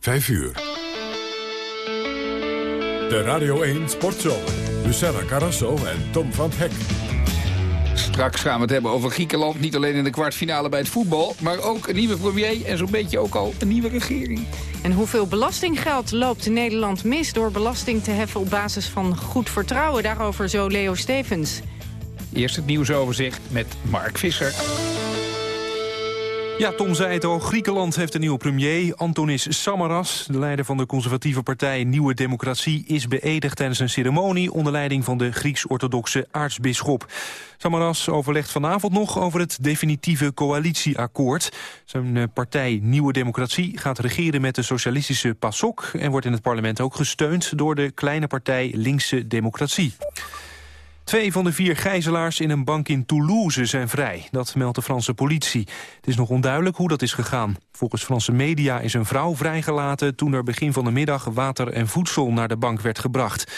5 uur. De Radio 1 Sportzomer. Lucella Carrasso en Tom van Hek. Straks gaan we het hebben over Griekenland. Niet alleen in de kwartfinale bij het voetbal... maar ook een nieuwe premier en zo'n beetje ook al een nieuwe regering. En hoeveel belastinggeld loopt Nederland mis... door belasting te heffen op basis van goed vertrouwen? Daarover zo Leo Stevens. Eerst het nieuwsoverzicht met Mark Visser. Ja, Tom zei het al. Griekenland heeft een nieuwe premier. Antonis Samaras, de leider van de conservatieve partij Nieuwe Democratie... is beëdigd tijdens een ceremonie onder leiding van de Grieks-orthodoxe aartsbisschop. Samaras overlegt vanavond nog over het definitieve coalitieakkoord. Zijn eh, partij Nieuwe Democratie gaat regeren met de socialistische PASOK... en wordt in het parlement ook gesteund door de kleine partij Linkse Democratie. Twee van de vier gijzelaars in een bank in Toulouse zijn vrij. Dat meldt de Franse politie. Het is nog onduidelijk hoe dat is gegaan. Volgens Franse media is een vrouw vrijgelaten... toen er begin van de middag water en voedsel naar de bank werd gebracht.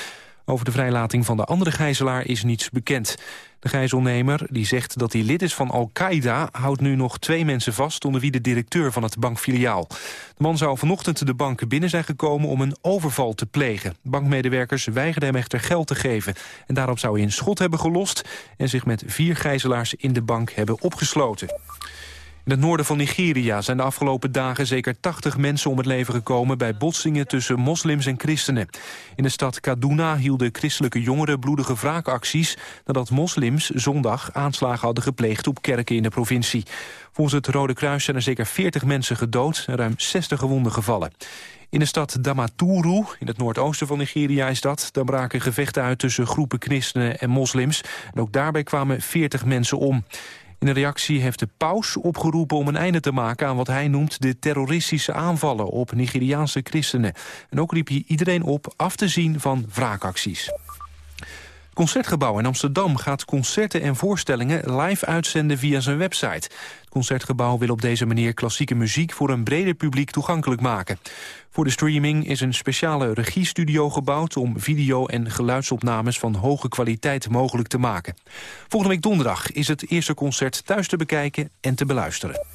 Over de vrijlating van de andere gijzelaar is niets bekend. De gijzelnemer, die zegt dat hij lid is van Al-Qaeda... houdt nu nog twee mensen vast onder wie de directeur van het bankfiliaal. De man zou vanochtend de bank binnen zijn gekomen om een overval te plegen. Bankmedewerkers weigerden hem echter geld te geven. En daarop zou hij een schot hebben gelost... en zich met vier gijzelaars in de bank hebben opgesloten. In het noorden van Nigeria zijn de afgelopen dagen zeker 80 mensen om het leven gekomen bij botsingen tussen moslims en christenen. In de stad Kaduna hielden christelijke jongeren bloedige wraakacties nadat moslims zondag aanslagen hadden gepleegd op kerken in de provincie. Volgens het Rode Kruis zijn er zeker 40 mensen gedood en ruim 60 gewonden gevallen. In de stad Damaturu, in het noordoosten van Nigeria is dat... daar braken gevechten uit tussen groepen christenen en moslims. En ook daarbij kwamen 40 mensen om. In een reactie heeft de paus opgeroepen om een einde te maken aan wat hij noemt de terroristische aanvallen op Nigeriaanse christenen. En ook riep hij iedereen op af te zien van wraakacties. Concertgebouw in Amsterdam gaat concerten en voorstellingen live uitzenden via zijn website. Het Concertgebouw wil op deze manier klassieke muziek voor een breder publiek toegankelijk maken. Voor de streaming is een speciale regiestudio gebouwd om video- en geluidsopnames van hoge kwaliteit mogelijk te maken. Volgende week donderdag is het eerste concert thuis te bekijken en te beluisteren.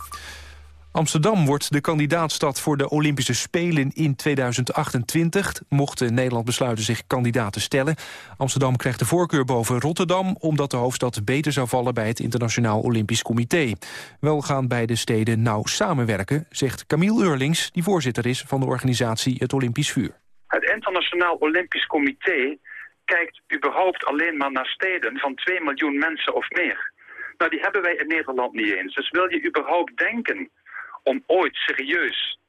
Amsterdam wordt de kandidaatstad voor de Olympische Spelen in 2028. Mocht Nederland besluiten zich kandidaat te stellen. Amsterdam krijgt de voorkeur boven Rotterdam... omdat de hoofdstad beter zou vallen bij het Internationaal Olympisch Comité. Wel gaan beide steden nauw samenwerken, zegt Camille Eurlings... die voorzitter is van de organisatie Het Olympisch Vuur. Het Internationaal Olympisch Comité kijkt überhaupt alleen maar naar steden van 2 miljoen mensen of meer. Nou, die hebben wij in Nederland niet eens. Dus wil je überhaupt denken om ooit serieus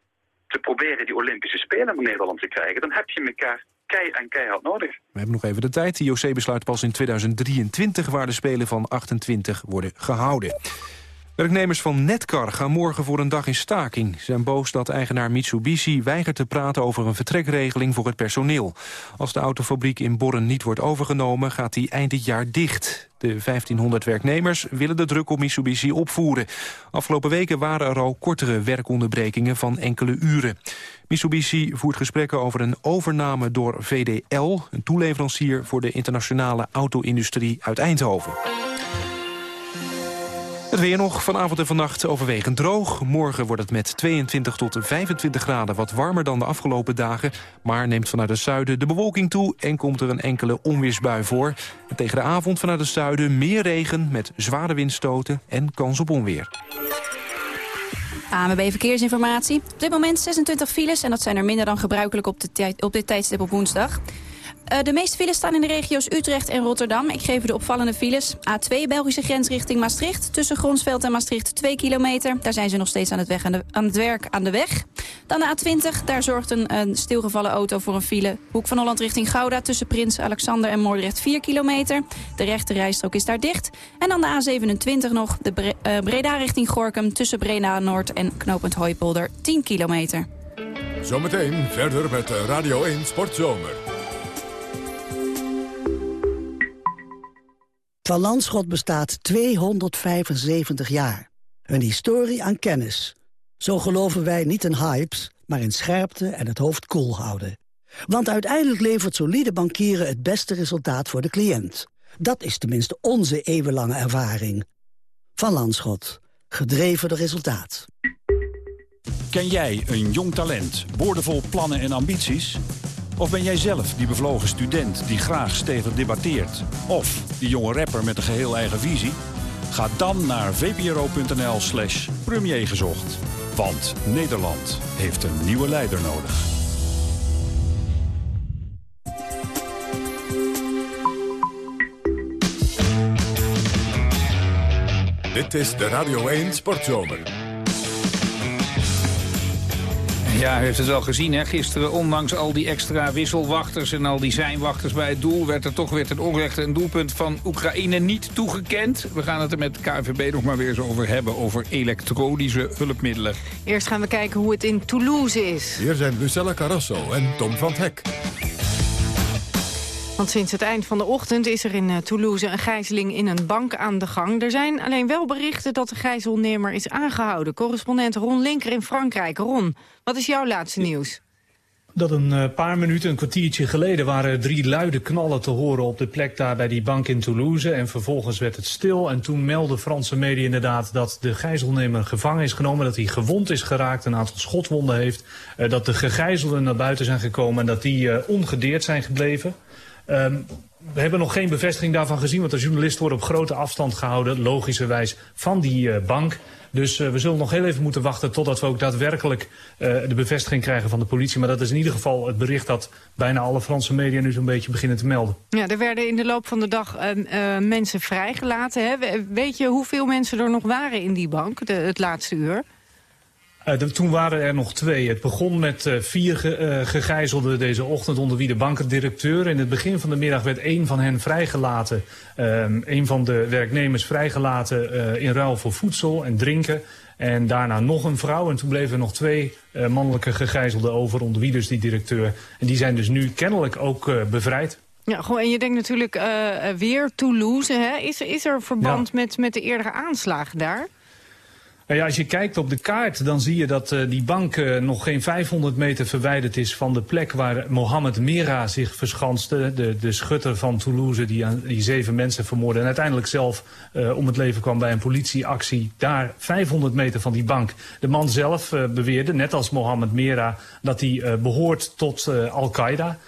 te proberen die Olympische Spelen in Nederland te krijgen... dan heb je elkaar kei en keihard nodig. We hebben nog even de tijd. De IOC besluit pas in 2023 waar de Spelen van 28 worden gehouden. Werknemers van Netcar gaan morgen voor een dag in staking. Ze zijn boos dat eigenaar Mitsubishi weigert te praten over een vertrekregeling voor het personeel. Als de autofabriek in Borren niet wordt overgenomen, gaat die eind dit jaar dicht. De 1500 werknemers willen de druk op Mitsubishi opvoeren. Afgelopen weken waren er al kortere werkonderbrekingen van enkele uren. Mitsubishi voert gesprekken over een overname door VDL... een toeleverancier voor de internationale auto-industrie uit Eindhoven. Het weer nog, vanavond en vannacht overwegend droog. Morgen wordt het met 22 tot 25 graden wat warmer dan de afgelopen dagen. Maar neemt vanuit het zuiden de bewolking toe en komt er een enkele onweersbui voor. En tegen de avond vanuit het zuiden meer regen met zware windstoten en kans op onweer. AMB Verkeersinformatie. Op dit moment 26 files en dat zijn er minder dan gebruikelijk op, de op dit tijdstip op woensdag. Uh, de meeste files staan in de regio's Utrecht en Rotterdam. Ik geef u de opvallende files. A2 Belgische grens richting Maastricht. Tussen Gronsveld en Maastricht 2 kilometer. Daar zijn ze nog steeds aan het, weg aan, het werk aan de weg. Dan de A20. Daar zorgt een, een, stilgevallen auto voor een file. Hoek van Holland richting Gouda. Tussen Prins Alexander en Moordrecht 4 kilometer. De rechte rijstrook is daar dicht. En dan de A27 nog. De uh, Breda richting Gorkum. Tussen Breda Noord en Knopend Hooipolder 10 kilometer. Zometeen verder met Radio 1 Sportzomer. Van Landschot bestaat 275 jaar. Een historie aan kennis. Zo geloven wij niet in hypes, maar in scherpte en het hoofd koel houden. Want uiteindelijk levert solide bankieren het beste resultaat voor de cliënt. Dat is tenminste onze eeuwenlange ervaring. Van Landschot. Gedreven door resultaat. Ken jij een jong talent, boordevol plannen en ambities? Of ben jij zelf die bevlogen student die graag stevig debatteert? Of die jonge rapper met een geheel eigen visie? Ga dan naar vpro.nl slash premiergezocht. Want Nederland heeft een nieuwe leider nodig. Dit is de Radio 1 Sportzomer. Ja, u heeft het wel gezien, hè? Gisteren, ondanks al die extra wisselwachters en al die zijnwachters bij het doel... werd er toch weer ten onrechte een doelpunt van Oekraïne niet toegekend. We gaan het er met KNVB nog maar weer eens over hebben, over elektronische hulpmiddelen. Eerst gaan we kijken hoe het in Toulouse is. Hier zijn Lucella Carrasso en Tom van Hek. Want sinds het eind van de ochtend is er in eh, Toulouse een gijzeling in een bank aan de gang. Er zijn alleen wel berichten dat de gijzelnemer is aangehouden. Correspondent Ron Linker in Frankrijk. Ron, wat is jouw laatste nieuws? Dat een eh, paar minuten, een kwartiertje geleden, waren drie luide knallen te horen op de plek daar bij die bank in Toulouse. En vervolgens werd het stil en toen meldden Franse media inderdaad dat de gijzelnemer gevangen is genomen. Dat hij gewond is geraakt, een aantal schotwonden heeft. Uh, dat de gegijzelden naar buiten zijn gekomen en dat die ongedeerd zijn gebleven. Um, we hebben nog geen bevestiging daarvan gezien, want de journalisten worden op grote afstand gehouden, logischerwijs, van die uh, bank. Dus uh, we zullen nog heel even moeten wachten totdat we ook daadwerkelijk uh, de bevestiging krijgen van de politie. Maar dat is in ieder geval het bericht dat bijna alle Franse media nu zo'n beetje beginnen te melden. Ja, er werden in de loop van de dag mensen vrijgelaten. Hè? Weet je hoeveel mensen er nog waren in die bank het laatste uur? Uh, de, toen waren er nog twee. Het begon met uh, vier ge, uh, gegijzelden deze ochtend, onder wie de bankendirecteur. In het begin van de middag werd één van hen vrijgelaten. een van de werknemers vrijgelaten in ruil voor voedsel en drinken. En daarna nog een vrouw. En toen bleven er nog twee mannelijke gegijzelden over, onder wie dus die directeur. En die zijn dus nu kennelijk ook bevrijd. Ja, gewoon, en je denkt natuurlijk weer Toulouse. Hè? Is, is er verband ja. met, met de eerdere aanslagen daar? Nou als je kijkt op de kaart, dan zie je dat uh, die bank uh, nog geen 500 meter verwijderd is van de plek waar Mohamed Mera zich verschanste. De, de schutter van Toulouse die, die zeven mensen vermoordde en uiteindelijk zelf uh, om het leven kwam bij een politieactie. Daar 500 meter van die bank. De man zelf beweerde, net als Mohamed Mera, dat hij behoort tot Al-Qaeda.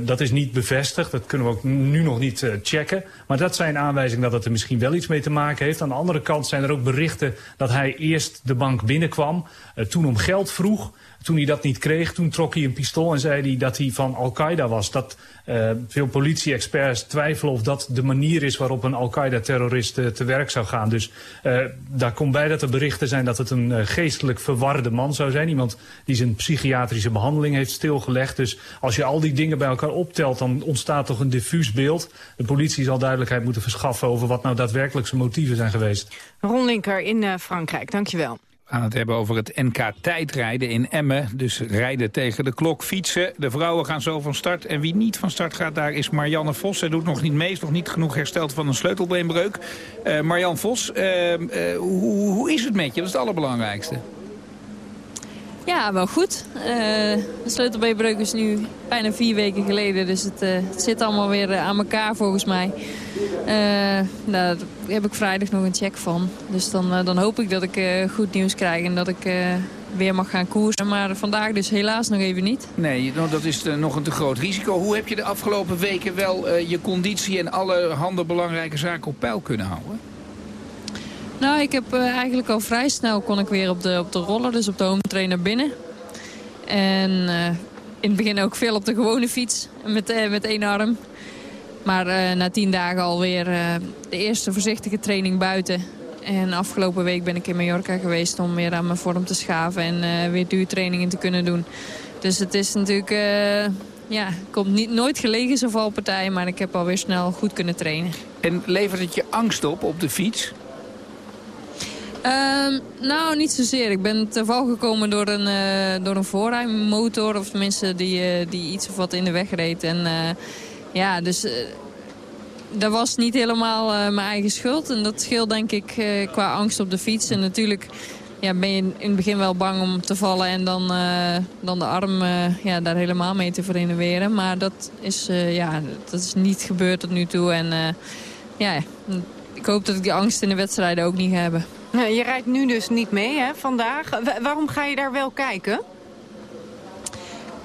Dat is niet bevestigd, dat kunnen we ook nu nog niet checken. Maar dat zijn aanwijzingen dat het er misschien wel iets mee te maken heeft. Aan de andere kant zijn er ook berichten dat hij eerst de bank binnenkwam, uh, toen om geld vroeg. Toen hij dat niet kreeg, toen trok hij een pistool en zei hij dat hij van Al-Qaeda was. Dat uh, veel politie-experts twijfelen of dat de manier is waarop een Al-Qaeda-terrorist uh, te werk zou gaan. Dus uh, daar komt bij dat er berichten zijn dat het een geestelijk verwarde man zou zijn. Iemand die zijn psychiatrische behandeling heeft stilgelegd. Dus als je al die dingen bij elkaar optelt, dan ontstaat toch een diffuus beeld. De politie zal duidelijkheid moeten verschaffen over wat nou daadwerkelijk zijn motieven zijn geweest. Ron Linker in Frankrijk, dankjewel. Gaan het hebben over het NK tijdrijden in Emmen. Dus rijden tegen de klok, fietsen. De vrouwen gaan zo van start. En wie niet van start gaat, daar is Marianne Vos. Zij doet nog niet mee, is nog niet genoeg hersteld van een sleutelbeenbreuk. Uh, Marianne Vos, uh, uh, hoe, hoe is het met je? Dat is het allerbelangrijkste. Ja, wel goed. de sleutelbeenbreuk is nu bijna vier weken geleden. Dus het, het zit allemaal weer aan elkaar volgens mij. Uh, daar heb ik vrijdag nog een check van. Dus dan, uh, dan hoop ik dat ik uh, goed nieuws krijg en dat ik weer mag gaan koersen. Maar vandaag dus helaas nog even niet. Nee, dat is nog een te groot risico. Hoe heb je de afgelopen weken wel je conditie en alle handen belangrijke zaken op peil kunnen houden? Nou, ik heb eigenlijk al vrij snel kon ik weer op de, op de roller, dus op de home trainer binnen. En in het begin ook veel op de gewone fiets met, met één arm. Maar na tien dagen alweer de eerste voorzichtige training buiten. En afgelopen week ben ik in Mallorca geweest om weer aan mijn vorm te schaven en weer duurtrainingen te kunnen doen. Dus het is natuurlijk, ja, komt niet, nooit gelegen zo'n valpartij, maar ik heb alweer snel goed kunnen trainen. En levert het je angst op op de fiets? Um, nou, niet zozeer. Ik ben te val gekomen door een, uh, door een voorrijmotor. Of tenminste die, uh, die iets of wat in de weg reed. En uh, ja, dus dat was niet helemaal mijn eigen schuld. En dat scheelt denk ik qua angst op de fiets. En natuurlijk ja, ben je in het begin wel bang om te vallen en dan, dan de arm ja, daar helemaal mee te verenigeren. Maar dat is, ja, dat is niet gebeurd tot nu toe. En ja, ik hoop dat ik die angst in de wedstrijden ook niet ga hebben. Je rijdt nu dus niet mee, hè, vandaag. waarom ga je daar wel kijken?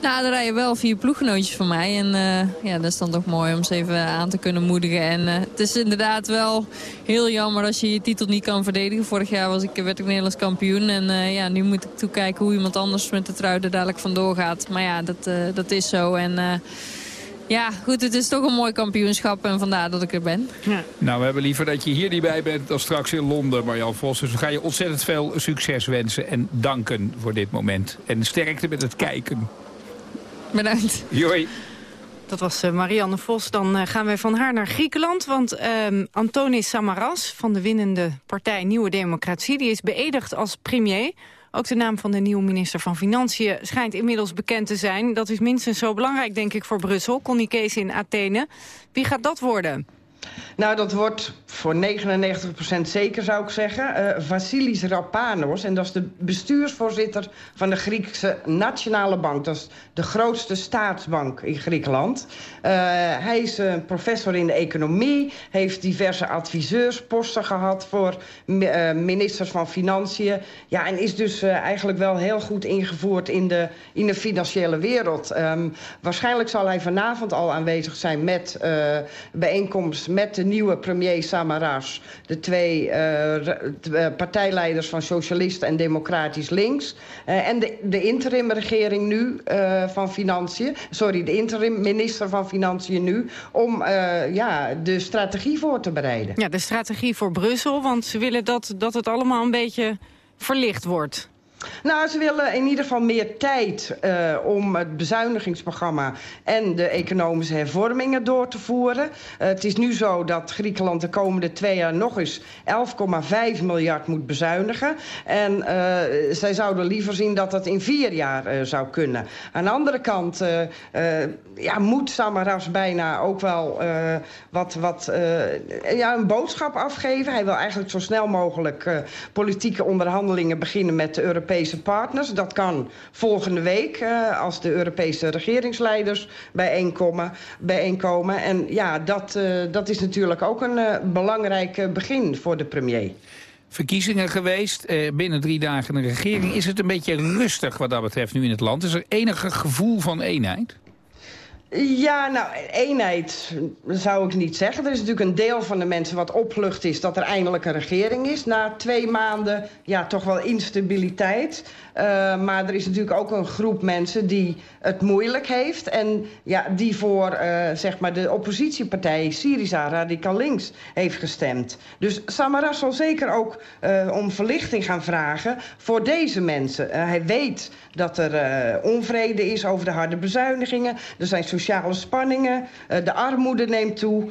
Nou, er rijden wel vier ploeggenootjes van mij. En uh, ja, dat is dan toch mooi om ze even aan te kunnen moedigen. En uh, het is inderdaad wel heel jammer als je je titel niet kan verdedigen. Vorig jaar was ik, werd ik Nederlands kampioen. En uh, ja, nu moet ik toekijken hoe iemand anders met de trui er dadelijk vandoor gaat. Maar ja, dat, dat is zo. En ja, goed, het is toch een mooi kampioenschap en vandaar dat ik er ben. Ja. Nou, we hebben liever dat je hier niet bij bent dan straks in Londen, Marjan Vos. Dus we gaan je ontzettend veel succes wensen en danken voor dit moment. En sterkte met het kijken. Bedankt. Joi. Dat was uh, Marianne Vos. Dan uh, gaan we van haar naar Griekenland. Want uh, Antonis Samaras van de winnende partij Nieuwe Democratie... die is beëdigd als premier. Ook de naam van de nieuwe minister van Financiën schijnt inmiddels bekend te zijn. Dat is minstens zo belangrijk, denk ik, voor Brussel. Connie Kees in Athene. Wie gaat dat worden? Nou, dat wordt voor 99% zeker, zou ik zeggen. Uh, Vasilis Rapanos, en dat is de bestuursvoorzitter van de Griekse Nationale Bank. Dat is de grootste staatsbank in Griekenland. Uh, hij is een professor in de economie, heeft diverse adviseursposten gehad voor ministers van Financiën. Ja, en is dus eigenlijk wel heel goed ingevoerd in de, in de financiële wereld. Um, waarschijnlijk zal hij vanavond al aanwezig zijn met bijeenkomst met de nieuwe premier Samaras... de twee uh, partijleiders van Socialisten en Democratisch Links... Uh, en de, de interimregering nu van Financiën... sorry, de interim minister van Financiën nu... om ja, de strategie voor te bereiden. Ja, de strategie voor Brussel, want ze willen dat, dat het allemaal een beetje verlicht wordt. Nou, ze willen in ieder geval meer tijd uh, om het bezuinigingsprogramma... en de economische hervormingen door te voeren. Uh, het is nu zo dat Griekenland de komende twee jaar nog eens 11,5 miljard moet bezuinigen. En uh, zij zouden liever zien dat dat in vier jaar zou kunnen. Aan de andere kant ja, moet Samaras bijna ook wel wat, wat, ja, een boodschap afgeven. Hij wil eigenlijk zo snel mogelijk politieke onderhandelingen beginnen met de Europese Europese partners. Dat kan volgende week uh, als de Europese regeringsleiders bijeenkomen. bijeenkomen. En ja, dat, uh, dat is natuurlijk ook een uh, belangrijk begin voor de premier. Verkiezingen geweest, binnen drie dagen een regering. Is het een beetje rustig wat dat betreft nu in het land? Is er enige gevoel van eenheid? Ja, nou, eenheid zou ik niet zeggen. Er is natuurlijk een deel van de mensen wat oplucht is... dat er eindelijk een regering is. Na twee maanden, ja, toch wel instabiliteit. Uh, maar er is natuurlijk ook een groep mensen die het moeilijk heeft... en ja, die voor uh, zeg maar de oppositiepartij Syriza Radical Links heeft gestemd. Dus Samaras zal zeker ook uh, om verlichting gaan vragen voor deze mensen. hij weet dat er onvrede is over de harde bezuinigingen. Er zijn sociale spanningen, de armoede neemt toe.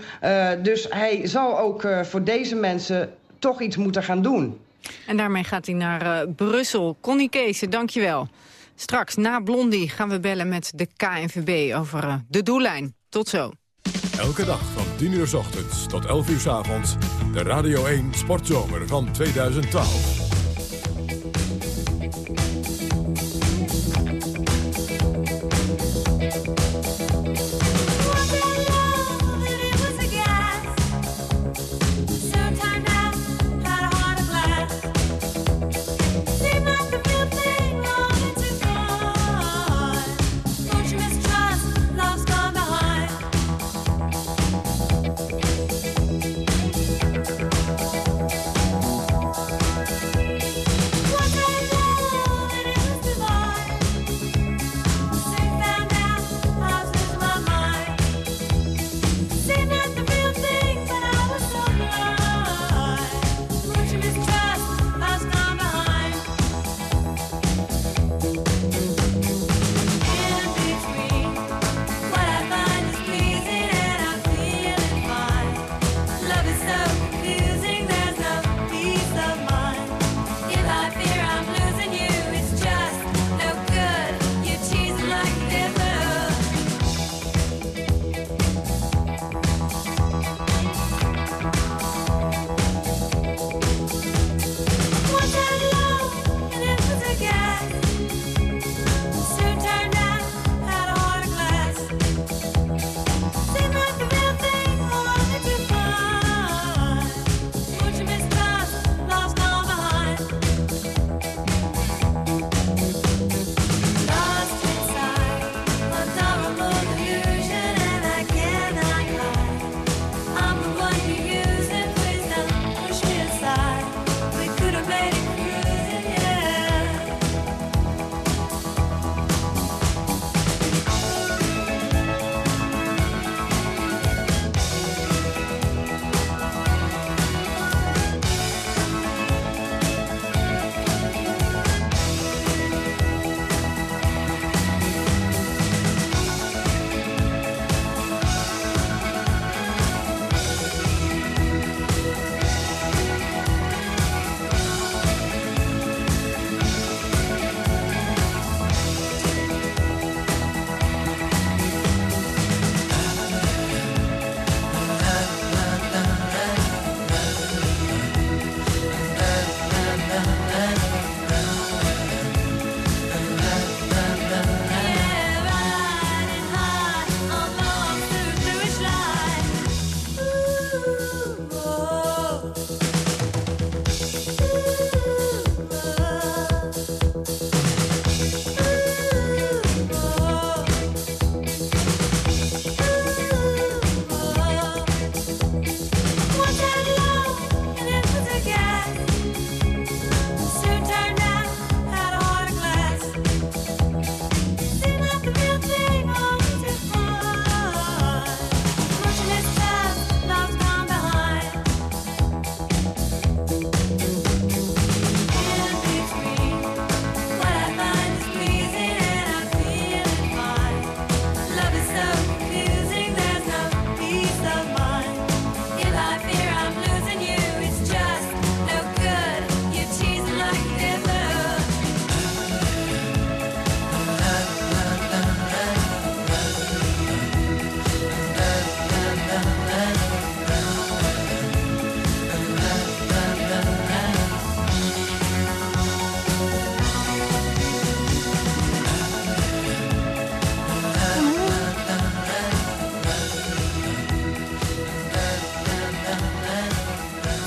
dus hij zal ook voor deze mensen toch iets moeten gaan doen. En daarmee gaat hij naar uh, Brussel. Connie Kees, dankjewel. Straks, na Blondie, gaan we bellen met de KNVB over uh, de doellijn. Tot zo. Elke dag van 10 uur s ochtends tot 11 uur s avonds. De Radio 1 Sportzomer van 2012.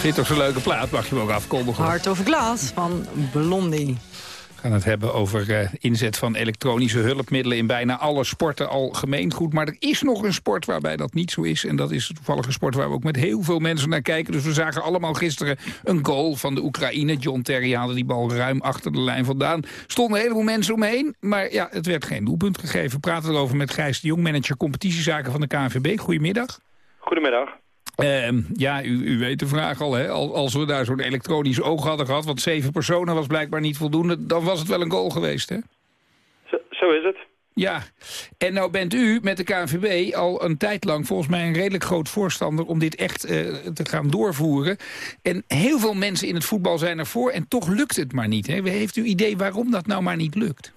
Vind toch zo'n leuke plaat, mag je hem ook afkondigen. Hart of Glas van Blondie. We gaan het hebben over uh, inzet van elektronische hulpmiddelen... in bijna alle sporten al gemeengoed. Maar er is nog een sport waarbij dat niet zo is. En dat is de toevallige sport waar we ook met heel veel mensen naar kijken. Dus we zagen allemaal gisteren een goal van de Oekraïne. John Terry haalde die bal ruim achter de lijn vandaan. Stonden een heleboel mensen omheen. Maar ja, het werd geen doelpunt gegeven. We praten erover met Gijs de Jong, manager competitiezaken van de KNVB. Goedemiddag. Goedemiddag. Uh, ja, u, u, weet de vraag al, hè? Als we daar zo'n elektronisch oog hadden gehad... want zeven personen was blijkbaar niet voldoende... dan was het wel een goal geweest, hè? Zo, zo is het. Ja, en nou bent u met de KNVB al een tijd lang volgens mij een redelijk groot voorstander om dit echt uh, te gaan doorvoeren. En heel veel mensen in het voetbal zijn ervoor en toch lukt het maar niet. Hè? Heeft u idee waarom dat nou maar niet lukt?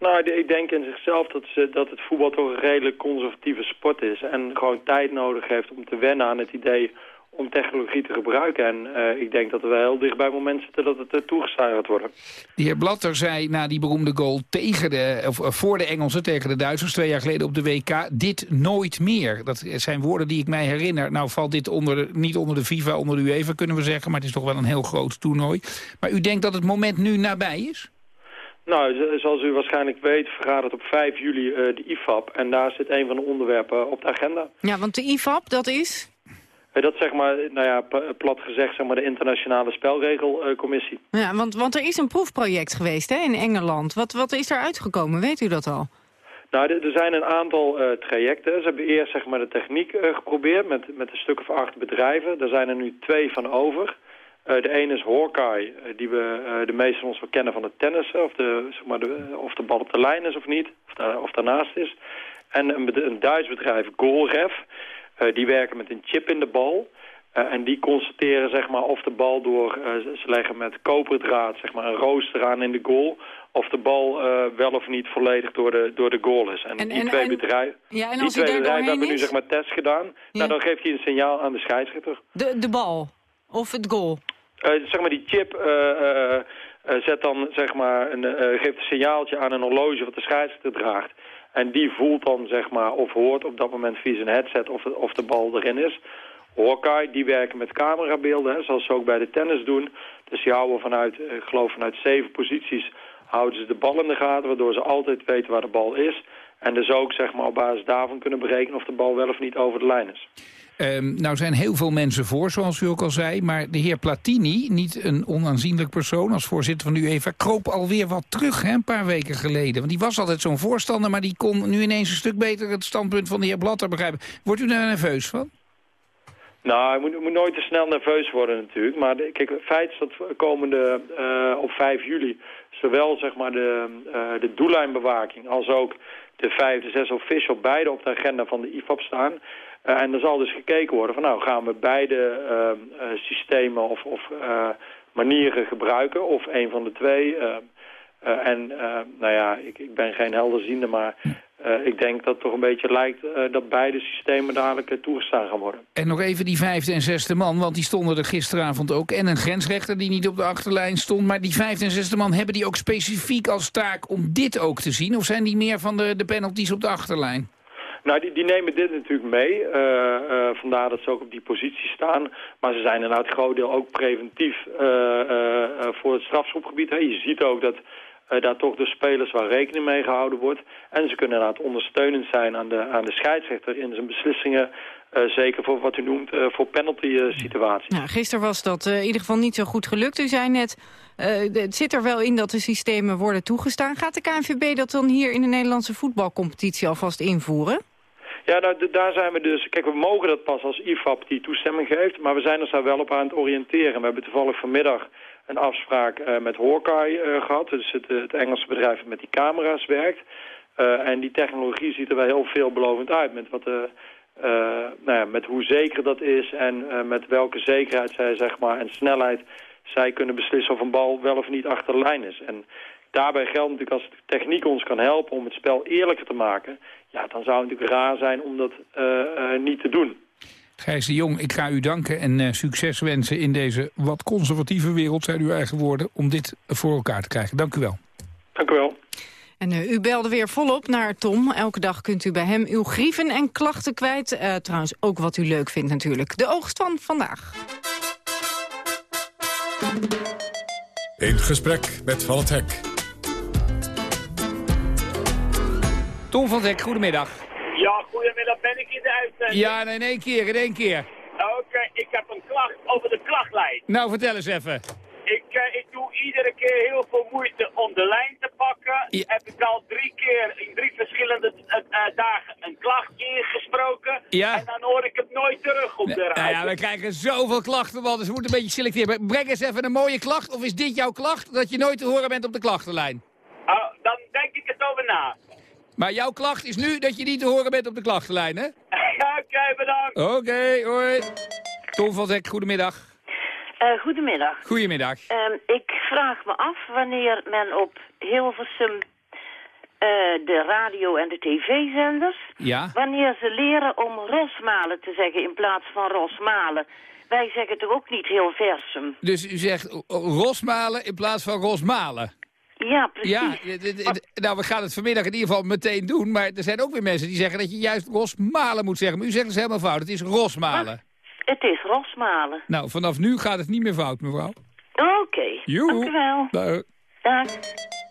Nou, ik denk in zichzelf dat, ze, dat het voetbal toch een redelijk conservatieve sport is. En gewoon tijd nodig heeft om te wennen aan het idee om technologie te gebruiken. En uh, ik denk dat we heel dicht bij het moment zitten dat het uh, toegestaan gaat worden. De heer Blatter zei na die beroemde goal tegen de, of, uh, voor de Engelsen tegen de Duitsers... twee jaar geleden op de WK, dit nooit meer. Dat zijn woorden die ik mij herinner. Nou valt dit onder de, niet onder de FIFA, onder de UEFA kunnen we zeggen... maar het is toch wel een heel groot toernooi. Maar u denkt dat het moment nu nabij is? Nou, zoals u waarschijnlijk weet vergadert op 5 juli uh, de IFAP. En daar zit een van de onderwerpen op de agenda. Ja, want de IFAP, dat is? Uh, dat zeg maar, nou ja, plat gezegd, zeg maar de internationale spelregelcommissie. Ja, want, want er is een proefproject geweest hè, in Engeland. Wat, wat is er uitgekomen, weet u dat al? Nou, er zijn een aantal trajecten. Ze hebben eerst zeg maar de techniek geprobeerd met, met een stuk of acht bedrijven. Daar zijn er nu twee van over. Uh, de ene is Hawkeye, uh, die we uh, de meesten van ons wel kennen van het tennis, of de, zeg maar de, of de bal op de lijn is of niet, of, of daarnaast is. En een, een Duits bedrijf, Goalref, die werken met een chip in de bal. en die constateren zeg maar, of de bal door, ze leggen met koperdraad zeg maar, een rooster aan in de goal, of de bal wel of niet volledig door de, door de goal is. En, en die twee bedrijven, ja, die twee bedrijven hebben nu zeg maar test gedaan. Ja. Nou, dan geeft hij een signaal aan de scheidsrechter. De, de bal? Of het goal? Uh, zeg maar die chip uh, uh, zet dan, zeg maar, een, geeft een signaaltje aan een horloge wat de scheidsrechter draagt. En die voelt dan, zeg maar, of hoort op dat moment via zijn headset of of de bal erin is. Hawkeye, die werken met camerabeelden, zoals ze ook bij de tennis doen. Dus die houden vanuit, ik geloof vanuit zeven posities, houden ze de bal in de gaten, waardoor ze altijd weten waar de bal is. En dus ook, zeg maar, op basis daarvan kunnen berekenen of de bal wel of niet over de lijn is. Um, nou zijn heel veel mensen voor, zoals u ook al zei. Maar de heer Platini, niet een onaanzienlijk persoon als voorzitter van UEFA... kroop alweer wat terug, hè, een paar weken geleden. Want die was altijd zo'n voorstander... maar die kon nu ineens een stuk beter het standpunt van de heer Blatter begrijpen. Wordt u daar nerveus van? Nou, je moet, nooit te snel nerveus worden natuurlijk. Maar kijk, het feit is dat komende uh, op 5 juli... zowel zeg maar, de, uh, de doellijnbewaking als ook de vijfde, zes official... beide op de agenda van de IFAB staan... Uh, en er zal dus gekeken worden van nou gaan we beide uh, uh, systemen of, of manieren gebruiken of een van de twee. en nou ja, ik, ik, ben geen helderziende, maar ik denk dat het toch een beetje lijkt dat beide systemen dadelijk toegestaan gaan worden. En nog even die vijfde en zesde man, want die stonden er gisteravond ook. En een grensrechter die niet op de achterlijn stond. Maar die vijfde en zesde man, hebben die ook specifiek als taak om dit ook te zien? Of zijn die meer van de, de penalties op de achterlijn? Nou, die, die nemen dit natuurlijk mee. Uh, uh, vandaar dat ze ook op die positie staan. Maar ze zijn inderdaad groot deel ook preventief uh, voor het strafschopgebied. Hè. Je ziet ook dat daar toch de spelers waar rekening mee gehouden wordt. En ze kunnen inderdaad ondersteunend zijn aan de, aan de scheidsrechter in zijn beslissingen. zeker voor wat u noemt voor penalty-situaties. Nou, gisteren was dat in ieder geval niet zo goed gelukt. U zei net, het zit er wel in dat de systemen worden toegestaan. Gaat de KNVB dat dan hier in de Nederlandse voetbalcompetitie alvast invoeren? Ja, nou, daar zijn we dus... Kijk, we mogen dat pas als IFAP die toestemming geeft, maar we zijn er daar wel op aan het oriënteren. We hebben toevallig vanmiddag een afspraak uh, met Hawkeye uh, gehad, dus het, het, Engelse bedrijf dat met die camera's werkt. En die technologie ziet er wel heel veelbelovend uit met, wat, nou ja, met hoe zeker dat is en met welke zekerheid zij, zeg maar, en snelheid zij kunnen beslissen of een bal wel of niet achter de lijn is. En daarbij geldt natuurlijk als de techniek ons kan helpen om het spel eerlijker te maken... ja, dan zou het natuurlijk raar zijn om dat uh, uh, niet te doen. Gijs de Jong, ik ga u danken en uh, succes wensen in deze wat conservatieve wereld, zijn uw eigen woorden, om dit voor elkaar te krijgen. Dank u wel. Dank u wel. En uh, u belde weer volop naar Tom. Elke dag kunt u bij hem uw grieven en klachten kwijt. Uh, trouwens ook wat u leuk vindt natuurlijk. De oogst van vandaag. In gesprek met Van het Hek. Tom van Hek, goedemiddag. Ja, goedemiddag. Ben ik in de uitzending? Ja, in één keer, in één keer. Oké, ik heb een klacht over de klachtlijn. Nou, vertel eens even. Ik, eh, ik doe iedere keer heel veel moeite om de lijn te pakken. Ja. Heb ik al drie keer in drie verschillende eh, eh, dagen een klacht ingesproken. Ja. En dan hoor ik het nooit terug op de Nou radio. ja, we krijgen zoveel klachten, man, dus we moeten een beetje selecteren. Breng eens even een mooie klacht, of is dit jouw klacht, dat je nooit te horen bent op de klachtenlijn? Oh, dan denk ik het over na. Maar jouw klacht is nu dat je niet te horen bent op de klachtenlijn, hè? Oké, bedankt. Oké, hoi. Tom van Zek, goedemiddag. Eh, goedemiddag. Goedemiddag. Ehm, ik vraag me af wanneer men op Hilversum eh, de radio- en de tv-zenders... Ja? wanneer ze leren om Rosmalen te zeggen in plaats van Rosmalen. Wij zeggen toch ook niet heel versum? Dus u zegt rosmalen in plaats van rosmalen? Ja, precies. Ja, nou, we gaan het vanmiddag in ieder geval meteen doen. Maar er zijn ook weer mensen die zeggen dat je juist rosmalen moet zeggen. Maar u zegt het helemaal fout. Het is rosmalen. Het is Rosmalen. Nou, vanaf nu gaat het niet meer fout, mevrouw. Oké, Joe. dank u wel. Nou, Dag.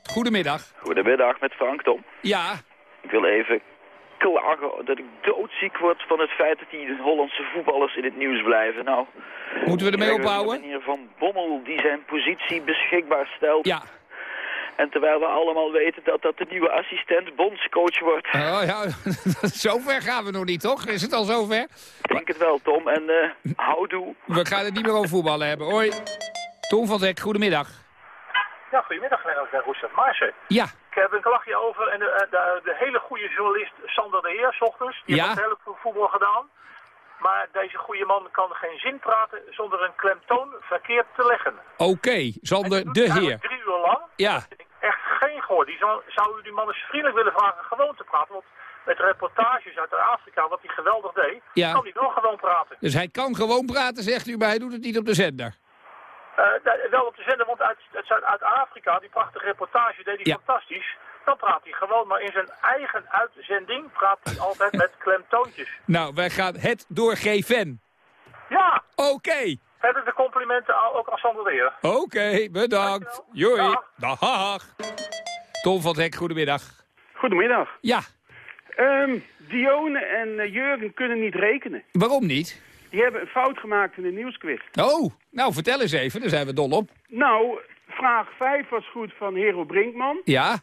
goedemiddag. Goedemiddag, met Frank Tom. Ja, Ik wil even klagen dat ik doodziek word van het feit dat die Hollandse voetballers in het nieuws blijven. Nou, moeten we ermee ophouden? Meneer Van Bommel die zijn positie beschikbaar stelt. Ja. En terwijl we allemaal weten dat dat de nieuwe assistent bondscoach wordt. Oh ja, zover gaan we nog niet, toch? Is het al zover? Ik denk het wel, Tom. En eh houdoe. We gaan het niet meer over voetballen hebben. Hoi. Tom van Dek, goedemiddag. Ja, goedemiddag, Lennart en Roesef Marsen. Ja. Ik heb een klachtje over en de, de, de hele goede journalist Sander de Heer, 's ochtends. Die Ja. heeft heel veel voetbal gedaan. Maar deze goede man kan geen zin praten zonder een klemtoon verkeerd te leggen. Oké, Sander de Heer. Drie uur lang. Ja, Die zou, zou u die man eens vriendelijk willen vragen gewoon te praten. Want met reportages uit Afrika, wat hij geweldig deed, Ja. kan hij wel gewoon praten. dus hij kan gewoon praten, zegt u, maar hij doet het niet op de zender. Eh, wel op de zender, want uit, uit Zuid-Afrika, die prachtige reportage deed hij Ja. fantastisch. Dan praat hij gewoon, maar in zijn eigen uitzending praat hij altijd met klemtoontjes. Nou, wij gaan het doorgeven. Ja! Oké, Verder de complimenten ook aan Sander de Heer. oké, bedankt. Joei. Dag. Tom van Dek, goedemiddag. Goedemiddag. Ja, Ehm Dione en eh, Jurgen kunnen niet rekenen. waarom niet? Die hebben een fout gemaakt in de nieuwsquiz. Oh, nou vertel eens even, daar zijn we dol op. Nou, vraag 5 was goed van Hero Brinkman. Ja,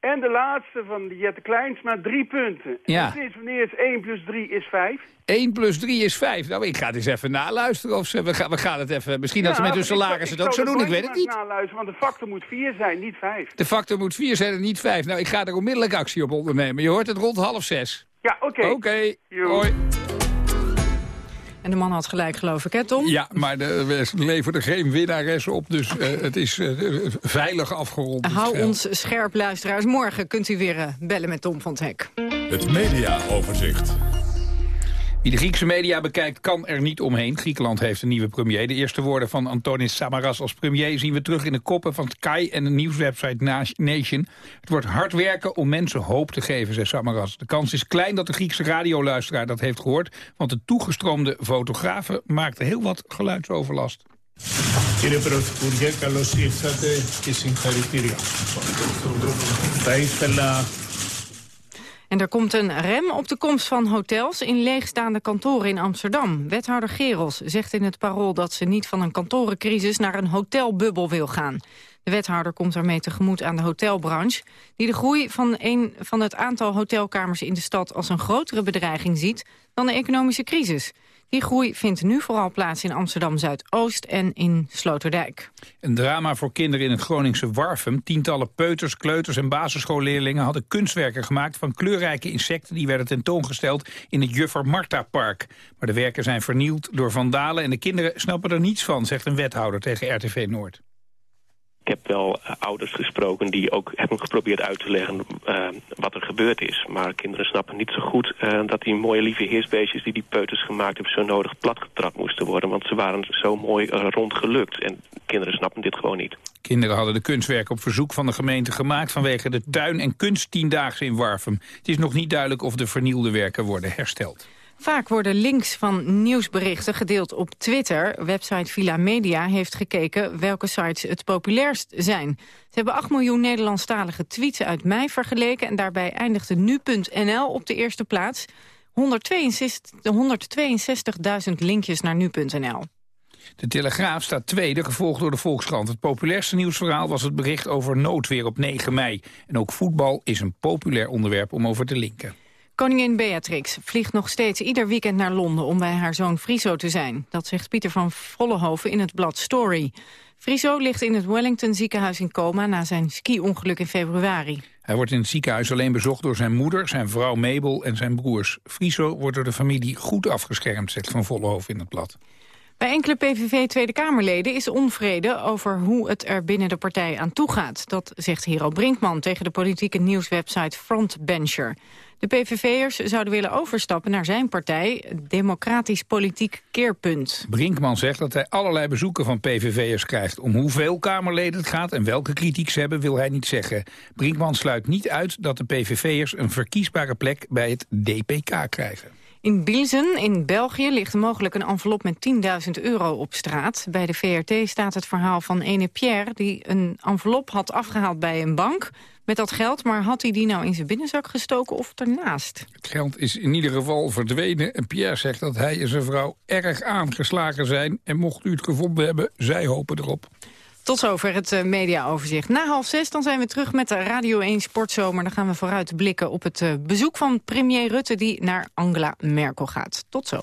En de laatste van Jette Kleinsma, drie punten. Ja. En sinds wanneer is 1 plus 3 is 5? 1 plus 3 is 5. Nou, ik ga het eens even naluisteren. Of ze, we, gaan, we gaan het even... Misschien dat ze met hun salaris het ook zo doen, ik weet het niet. Naluisteren, want de factor moet 4 zijn, niet 5. De factor moet 4 zijn en niet 5. Nou, ik ga er onmiddellijk actie op ondernemen. Je hoort het rond half 6. Ja, oké. Oké, hoi. En de man had gelijk, geloof ik, hè Tom? Ja, maar er we leveren geen winnares op, dus eh, het is eh, veilig afgerond. Hou ons scherp, luisteraars. Morgen kunt u weer eh, bellen met Tom van het Hek. Het mediaoverzicht. Wie de Griekse media bekijkt, kan er niet omheen. Griekenland heeft een nieuwe premier. De eerste woorden van Antonis Samaras als premier zien we terug in de koppen van Sky en de nieuwswebsite Na- Nation. Het wordt hard werken om mensen hoop te geven, zei Samaras. De kans is klein dat de Griekse radioluisteraar dat heeft gehoord, want de toegestroomde fotografen maakten heel wat geluidsoverlast. Κύριε Πρωθυπουργέ, καλώς ήρθατε και συγχαρητήρια. Θα ήθελα En er komt een rem op de komst van hotels in leegstaande kantoren in Amsterdam. Wethouder Gerels zegt in het parool dat ze niet van een kantorencrisis naar een hotelbubbel wil gaan. De wethouder komt daarmee tegemoet aan de hotelbranche... die de groei van, een, van het aantal hotelkamers in de stad als een grotere bedreiging ziet dan de economische crisis. Die groei vindt nu vooral plaats in Amsterdam-Zuidoost en in Sloterdijk. Een drama voor kinderen in het Groningse Warfum. Tientallen peuters, kleuters en basisschoolleerlingen hadden kunstwerken gemaakt van kleurrijke insecten die werden tentoongesteld in het Juffer Marta Park. Maar de werken zijn vernield door vandalen en de kinderen snappen er niets van, zegt een wethouder tegen RTV Noord. Heb wel eh, ouders gesproken die ook hebben geprobeerd uit te leggen eh, wat er gebeurd is. Maar kinderen snappen niet zo goed eh, dat die mooie lieve heersbeestjes die die peuters gemaakt hebben zo nodig platgetrapt moesten worden. Want ze waren zo mooi rondgelukt en kinderen snappen dit gewoon niet. Kinderen hadden de kunstwerken op verzoek van de gemeente gemaakt vanwege de tuin- en kunsttiendaagse in Warfum. Het is nog niet duidelijk of de vernielde werken worden hersteld. Vaak worden links van nieuwsberichten gedeeld op Twitter. Website Villa Media heeft gekeken welke sites het populairst zijn. Ze hebben 8 miljoen Nederlandstalige tweets uit mei vergeleken... en daarbij eindigde nu.nl op de eerste plaats. 162.000 linkjes naar nu.nl. De Telegraaf staat tweede, gevolgd door de Volkskrant. Het populairste nieuwsverhaal was het bericht over noodweer op 9 mei. En ook voetbal is een populair onderwerp om over te linken. Koningin Beatrix vliegt nog steeds ieder weekend naar Londen om bij haar zoon Friso te zijn. Dat zegt Pieter van Vollenhoven in het blad Story. Friso ligt in het Wellington ziekenhuis in coma na zijn ski-ongeluk in februari. Hij wordt in het ziekenhuis alleen bezocht door zijn moeder, zijn vrouw Mabel en zijn broers. Friso wordt door de familie goed afgeschermd, zegt Van Vollenhoven in het blad. Bij enkele PVV-Tweede Kamerleden is onvrede over hoe het er binnen de partij aan toe gaat. Dat zegt Hero Brinkman tegen de politieke nieuwswebsite Frontbencher. De PVV'ers zouden willen overstappen naar zijn partij, Democratisch Politiek Keerpunt. Brinkman zegt dat hij allerlei bezoeken van PVV'ers krijgt. Om hoeveel Kamerleden het gaat en welke kritiek ze hebben wil hij niet zeggen. Brinkman sluit niet uit dat de PVV'ers een verkiesbare plek bij het DPK krijgen. In Bielsen in België ligt mogelijk een envelop met 10.000 euro op straat. Bij de VRT staat het verhaal van ene Pierre... die een envelop had afgehaald bij een bank met dat geld... maar had hij die nou in zijn binnenzak gestoken of ernaast? Het geld is in ieder geval verdwenen. En Pierre zegt dat hij en zijn vrouw erg aangeslagen zijn... en mocht u het gevonden hebben, zij hopen erop. Tot zover het uh, mediaoverzicht. Na half zes dan zijn we terug met de Radio 1 Sportzomer. Dan gaan we vooruit blikken op het uh, bezoek van premier Rutte... die naar Angela Merkel gaat. Tot zo.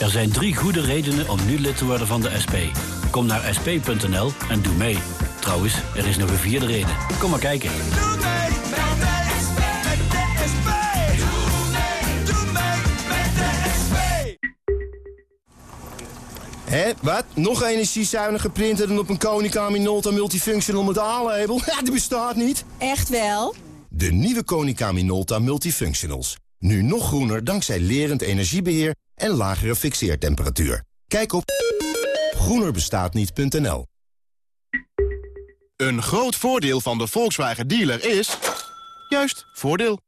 Er zijn drie goede redenen om nu lid te worden van de SP. Kom naar sp.nl en doe mee. Trouwens, er is nog een vierde reden. Kom maar kijken. Hé, wat? Nog een energiezuinige printer dan op een Konica Minolta Multifunctional met A-label? Ja, die bestaat niet. Echt wel? De nieuwe Konica Minolta Multifunctionals. Nu nog groener dankzij lerend energiebeheer en lagere fixeertemperatuur. Kijk op groenerbestaatniet.nl Een groot voordeel van de Volkswagen dealer is... juist, voordeel.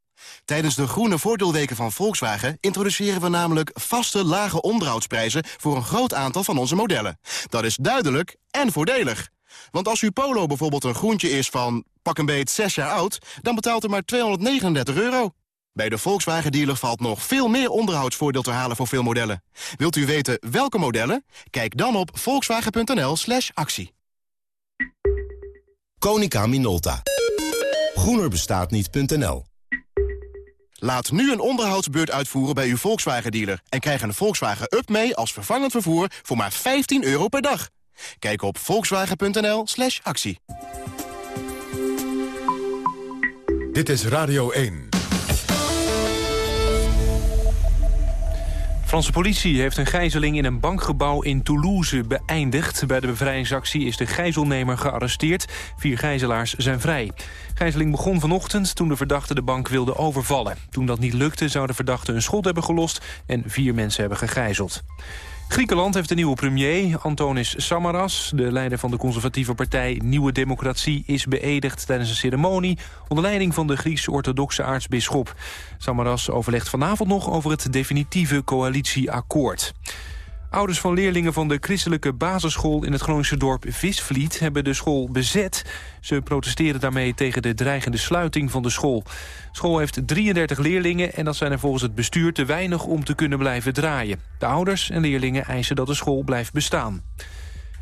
Tijdens de groene voordeelweken van Volkswagen introduceren we namelijk vaste lage onderhoudsprijzen voor een groot aantal van onze modellen. Dat is duidelijk en voordelig. Want als uw Polo bijvoorbeeld een groentje is van pak een beet 6 jaar oud, dan betaalt u maar 239 euro. Bij de Volkswagen dealer valt nog veel meer onderhoudsvoordeel te halen voor veel modellen. Wilt u weten welke modellen? Kijk dan op volkswagen.nl slash actie. Konica Minolta. Groenerbestaatniet.nl Laat nu een onderhoudsbeurt uitvoeren bij uw Volkswagen-dealer... en krijg een Volkswagen Up mee als vervangend vervoer voor maar 15 euro per dag. Kijk op volkswagen.nl slash actie. Dit is Radio 1. Franse politie heeft een gijzeling in een bankgebouw in Toulouse beëindigd. Bij de bevrijdingsactie is de gijzelnemer gearresteerd. Vier gijzelaars zijn vrij. Gijzeling begon vanochtend toen de verdachte de bank wilde overvallen. Toen dat niet lukte zou de verdachte een schot hebben gelost... en vier mensen hebben gegijzeld. Griekenland heeft een nieuwe premier, Antonis Samaras. De leider van de conservatieve partij Nieuwe Democratie is beëdigd tijdens een ceremonie... onder leiding van de Grieks-orthodoxe aartsbisschop. Samaras overlegt vanavond nog over het definitieve coalitieakkoord. Ouders van leerlingen van de christelijke basisschool in het Groningse dorp Visvliet hebben de school bezet. Ze protesteren daarmee tegen de dreigende sluiting van de school. De school heeft 33 leerlingen en dat zijn er volgens het bestuur te weinig om te kunnen blijven draaien. De ouders en leerlingen eisen dat de school blijft bestaan.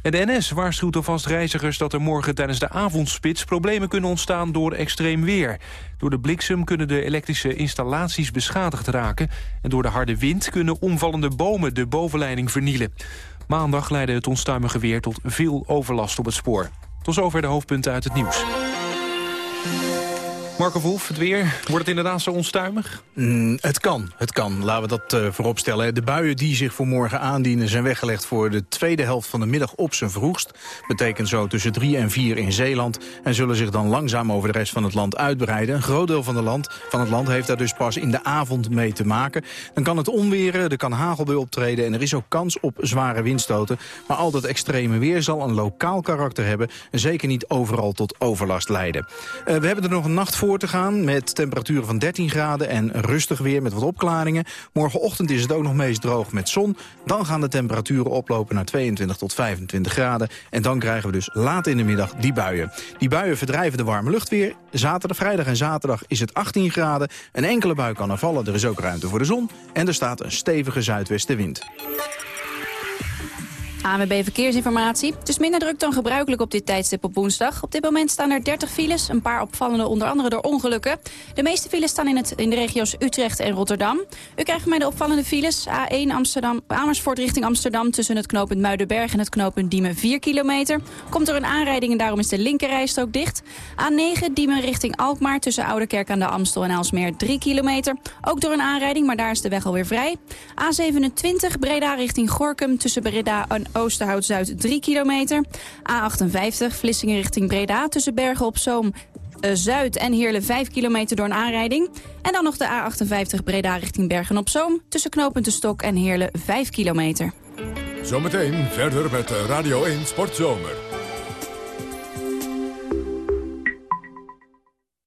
En de NS waarschuwt alvast reizigers dat er morgen tijdens de avondspits problemen kunnen ontstaan door extreem weer. Door de bliksem kunnen de elektrische installaties beschadigd raken en door de harde wind kunnen omvallende bomen de bovenleiding vernielen. Maandag leidde het onstuimige weer tot veel overlast op het spoor. Tot zover de hoofdpunten uit het nieuws. Marco Wolf, het weer. Wordt het inderdaad zo onstuimig? Mm, het kan, het kan. Laten we dat uh, vooropstellen. De buien die zich voor morgen aandienen zijn weggelegd voor de tweede helft van de middag op zijn vroegst. Betekent zo tussen 3 en 4 in Zeeland. En zullen zich dan langzaam over de rest van het land uitbreiden. Een groot deel van, de land, van het land heeft daar dus pas in de avond mee te maken. Dan kan het onweren, er kan hagel bij optreden en er is ook kans op zware windstoten. Maar al dat extreme weer zal een lokaal karakter hebben en zeker niet overal tot overlast leiden. Uh, we hebben er nog een nacht voor te gaan met temperaturen van 13 graden en rustig weer met wat opklaringen. Morgenochtend is het ook nog meest droog met zon. Dan gaan de temperaturen oplopen naar 22 tot 25 graden. En dan krijgen we dus laat in de middag die buien. Die buien verdrijven de warme lucht weer. Zaterdag, vrijdag en zaterdag is het 18 graden. Een enkele bui kan er vallen, er is ook ruimte voor de zon. En er staat een stevige zuidwestenwind. ANWB Verkeersinformatie. Het is minder druk dan gebruikelijk op dit tijdstip op woensdag. Op dit moment staan er 30 files, een paar opvallende onder andere door ongelukken. De meeste files staan in, het, in de regio's Utrecht en Rotterdam. U krijgt mij de opvallende files. A1 Amsterdam, Amersfoort richting Amsterdam tussen het knooppunt Muidenberg en het knooppunt Diemen 4 kilometer. Komt er een aanrijding en daarom is de linkerrijstrook dicht. A9 Diemen richting Alkmaar tussen Ouderkerk aan de Amstel en Alsmeer 3 kilometer. Ook door een aanrijding, maar daar is de weg alweer vrij. A27 Breda richting Gorkum tussen Breda en Oosterhout-Zuid 3 kilometer. A58 Vlissingen richting Breda tussen Bergen op Zoom uh, Zuid en Heerlen 5 kilometer door een aanrijding. En dan nog de A58 Breda richting Bergen op Zoom tussen knooppunt Stok en Heerlen 5 kilometer. Zometeen verder met Radio 1 Sportzomer.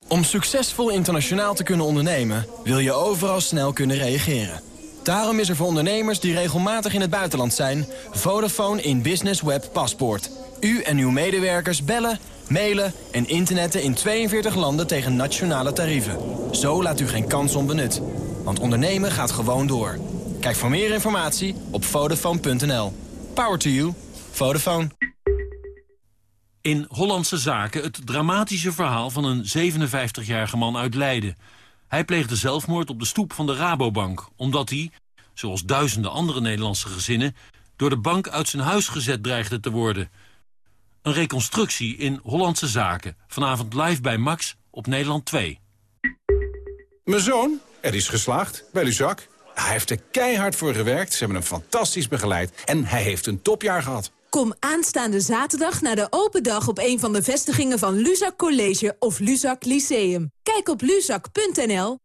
Om succesvol internationaal te kunnen ondernemen... wil je overal snel kunnen reageren. Daarom is er voor ondernemers die regelmatig in het buitenland zijn... Vodafone in Business Web Paspoort. U en uw medewerkers bellen, mailen en internetten in 42 landen tegen nationale tarieven. Zo laat u geen kans onbenut. Want ondernemen gaat gewoon door. Kijk voor meer informatie op Vodafone.nl. Power to you. Vodafone. In Hollandse Zaken het dramatische verhaal van een 57-jarige man uit Leiden... Hij pleegde zelfmoord op de stoep van de Rabobank... omdat hij, zoals duizenden andere Nederlandse gezinnen... door de bank uit zijn huis gezet dreigde te worden. Een reconstructie in Hollandse Zaken. Vanavond live bij Max op Nederland 2. Mijn zoon, er is geslaagd bij Luzak. Hij heeft er keihard voor gewerkt, ze hebben hem fantastisch begeleid... en hij heeft een topjaar gehad. Kom aanstaande zaterdag naar de open dag op een van de vestigingen van Luzak College of Luzak Lyceum. Kijk op luzak.nl.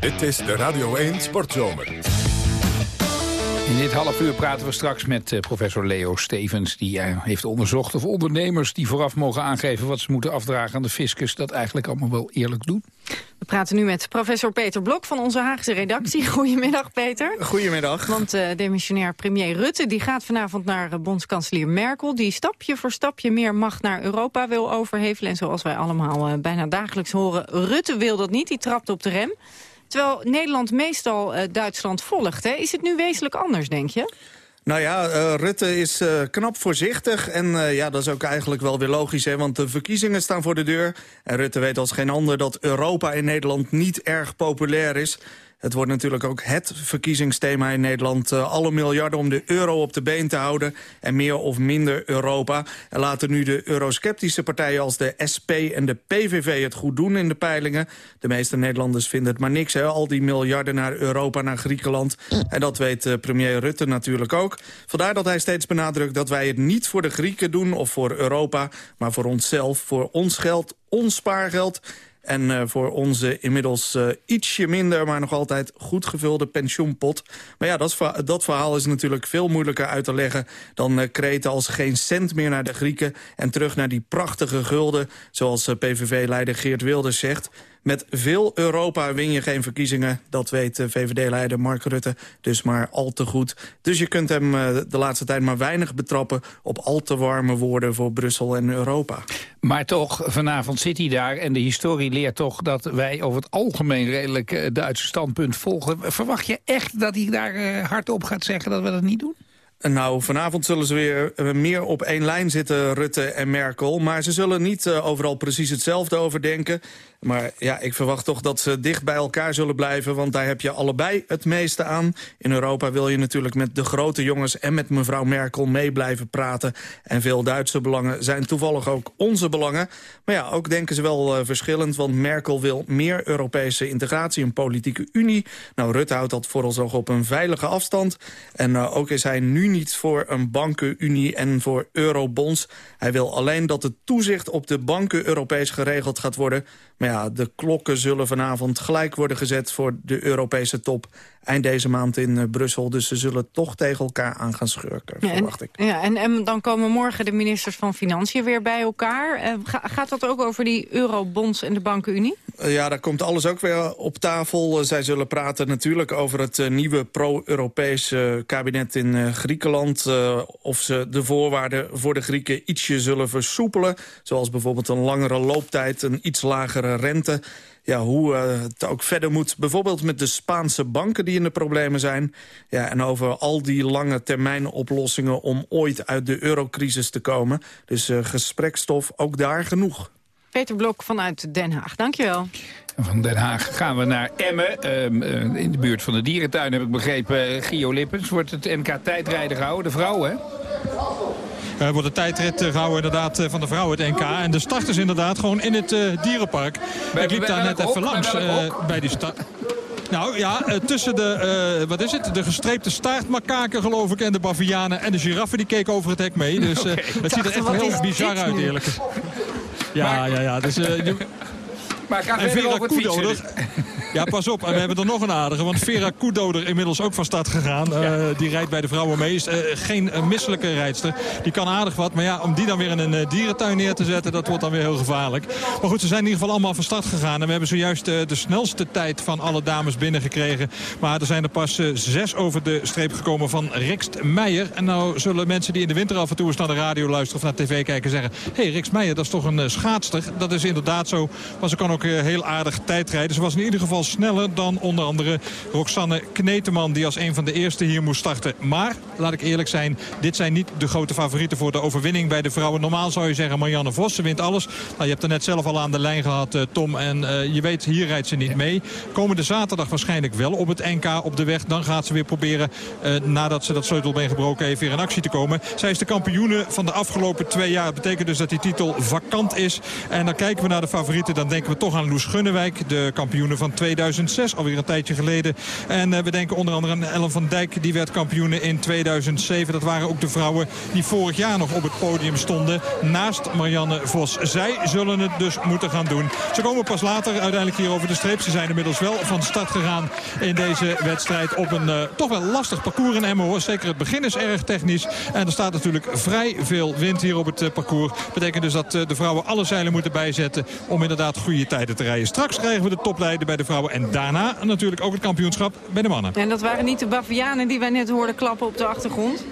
Dit is de Radio 1 Sportzomer. In dit half uur praten we straks met uh, professor Leo Stevens. Die uh, heeft onderzocht of ondernemers die vooraf mogen aangeven... wat ze moeten afdragen aan de fiscus... dat eigenlijk allemaal wel eerlijk doen. We praten nu met professor Peter Blok van onze Haagse redactie. Goedemiddag, Peter. Goedemiddag. Want uh, demissionair premier Rutte die gaat vanavond naar bondskanselier Merkel... die stapje voor stapje meer macht naar Europa wil overhevelen. En zoals wij allemaal bijna dagelijks horen... Rutte wil dat niet, die trapt op de rem. Terwijl Nederland meestal uh, Duitsland volgt. Hè? Is het nu wezenlijk anders, denk je? Nou ja, uh, Rutte is uh, knap voorzichtig. En ja, dat is ook eigenlijk wel weer logisch, hè, want de verkiezingen staan voor de deur. En Rutte weet als geen ander dat Europa in Nederland niet erg populair is. Het wordt natuurlijk ook het verkiezingsthema in Nederland. Uh, alle miljarden om de euro op de been te houden. En meer of minder Europa. En laten nu de eurosceptische partijen als de SP en de PVV het goed doen in de peilingen. De meeste Nederlanders vinden het maar niks. Hè? Al die miljarden naar Europa, naar Griekenland. En dat weet uh, premier Rutte natuurlijk ook. Vandaar dat hij steeds benadrukt dat wij het niet voor de Grieken doen of voor Europa. Maar voor onszelf, voor ons geld, ons spaargeld. En uh, voor onze inmiddels uh, ietsje minder, maar nog altijd goed gevulde pensioenpot. Maar ja, dat, dat verhaal is natuurlijk veel moeilijker uit te leggen... dan uh, kreten als geen cent meer naar de Grieken... en terug naar die prachtige gulden, zoals PVV-leider Geert Wilders zegt... Met veel Europa win je geen verkiezingen. Dat weet VVD-leider Mark Rutte dus maar al te goed. Dus je kunt hem de laatste tijd maar weinig betrappen... op al te warme woorden voor Brussel en Europa. Maar toch, vanavond zit hij daar en de historie leert toch... dat wij over het algemeen redelijk Duitse standpunt volgen. Verwacht je echt dat hij daar hardop gaat zeggen dat we dat niet doen? Nou, vanavond zullen ze weer meer op één lijn zitten, Rutte en Merkel. Maar ze zullen niet uh, overal precies hetzelfde over denken. Maar ja, ik verwacht toch dat ze dicht bij elkaar zullen blijven... want daar heb je allebei het meeste aan. In Europa wil je natuurlijk met de grote jongens... en met mevrouw Merkel mee blijven praten. En veel Duitse belangen zijn toevallig ook onze belangen. Maar ja, ook denken ze wel uh, verschillend... want Merkel wil meer Europese integratie, een politieke unie. Nou, Rutte houdt dat vooralsnog op een veilige afstand. En uh, ook is hij nu niet voor een bankenunie en voor eurobonds. Hij wil alleen dat het toezicht op de banken Europees geregeld gaat worden... Maar ja, de klokken zullen vanavond gelijk worden gezet voor de Europese top eind deze maand in uh, Brussel. Dus ze zullen toch tegen elkaar aan gaan schurken, ja, verwacht ik. Ja, en, en, dan komen morgen de ministers van Financiën weer bij elkaar. Uh, ga, gaat dat ook over die eurobonds en de bankenunie? Uh, ja, daar komt alles ook weer op tafel. zij zullen praten natuurlijk over het nieuwe pro-Europese kabinet in Griekenland. of ze de voorwaarden voor de Grieken ietsje zullen versoepelen. Zoals bijvoorbeeld een langere looptijd, een iets lagere rente ja, hoe uh, het ook verder moet. Bijvoorbeeld met de Spaanse banken die in de problemen zijn. Ja, en over al die lange termijn oplossingen om ooit uit de eurocrisis te komen. Dus uh, gesprekstof ook daar genoeg. Peter Blok vanuit Den Haag, dankjewel. Van Den Haag gaan we naar Emmen. Uh, in de buurt van de dierentuin heb ik begrepen. Gio Lippens wordt het NK tijdrijden gehouden. De vrouw, hè? Uh, wordt de tijdrit uh, gehouden inderdaad uh, van de vrouwen het NK. En de start is inderdaad gewoon in het dierenpark. Bij, ik liep daar net even langs bij die start. Nou ja, tussen de, wat is het? de gestreepte staartmakaken geloof ik en de bavianen en de giraffen die keken over het hek mee. Dus okay. het ziet er echt heel bizar uit eerlijk. Ja, ja, ja. Dus, je... Maar ga en Vera Koedoder. Ja, pas op. En we hebben er nog een aardige. Want Vera Koedoder inmiddels ook van start gegaan. Ja. Uh, die rijdt bij de vrouwen mee. Is uh, geen uh, misselijke rijdster. Die kan aardig wat. Maar ja, om die dan weer in een dierentuin neer te zetten... dat wordt dan weer heel gevaarlijk. Maar goed, ze zijn in ieder geval allemaal van start gegaan. En we hebben zojuist de snelste tijd van alle dames binnengekregen. Maar er zijn er pas zes over de streep gekomen van Rikst Meijer. En nou zullen mensen die in de winter af en toe eens naar de radio luisteren... of naar tv kijken zeggen... hé, hey, Rikst Meijer, dat is toch een schaatster? Dat is inderdaad zo. Maar ze kan ook heel aardig tijdrijden. Ze was in ieder geval sneller dan onder andere Roxanne Kneteman... die als een van de eerste hier moest starten. Maar, laat ik eerlijk zijn, dit zijn niet de grote favorieten... voor de overwinning bij de vrouwen. Normaal zou je zeggen Marianne Vos, ze wint alles. Nou, je hebt er net zelf al aan de lijn gehad, uh, Tom. En uh, je weet, hier rijdt ze niet mee. Komende zaterdag waarschijnlijk wel op het NK op de weg. Dan gaat ze weer proberen, uh, nadat ze dat sleutelbeen gebroken heeft... weer in actie te komen. Zij is de kampioene van de afgelopen twee jaar. Dat betekent dus dat die titel vakant is. En dan kijken we naar de favorieten. Dan denken we toch aan Loes Gunnewijk, de kampioene van 2006. Alweer een tijdje geleden. En uh, we denken onder andere aan Ellen van Dijk. Die werd kampioene in 2007. Dat waren ook de vrouwen die vorig jaar nog op het podium stonden. Naast Marianne Vos. Zij zullen het dus moeten gaan doen. Ze komen pas later uiteindelijk hier over de streep. Ze zijn inmiddels wel van start gegaan in deze wedstrijd. Op een uh, toch wel lastig parcours in Emmen. Zeker het begin is erg technisch. En er staat natuurlijk vrij veel wind hier op het uh, parcours. Betekent dus dat de vrouwen alle zeilen moeten bijzetten. Om inderdaad goede tijden te rijden. Straks krijgen we de topleider bij de vrouwen. En daarna natuurlijk ook het kampioenschap bij de mannen. En dat waren niet de Bavianen die wij net hoorden klappen op de achtergrond?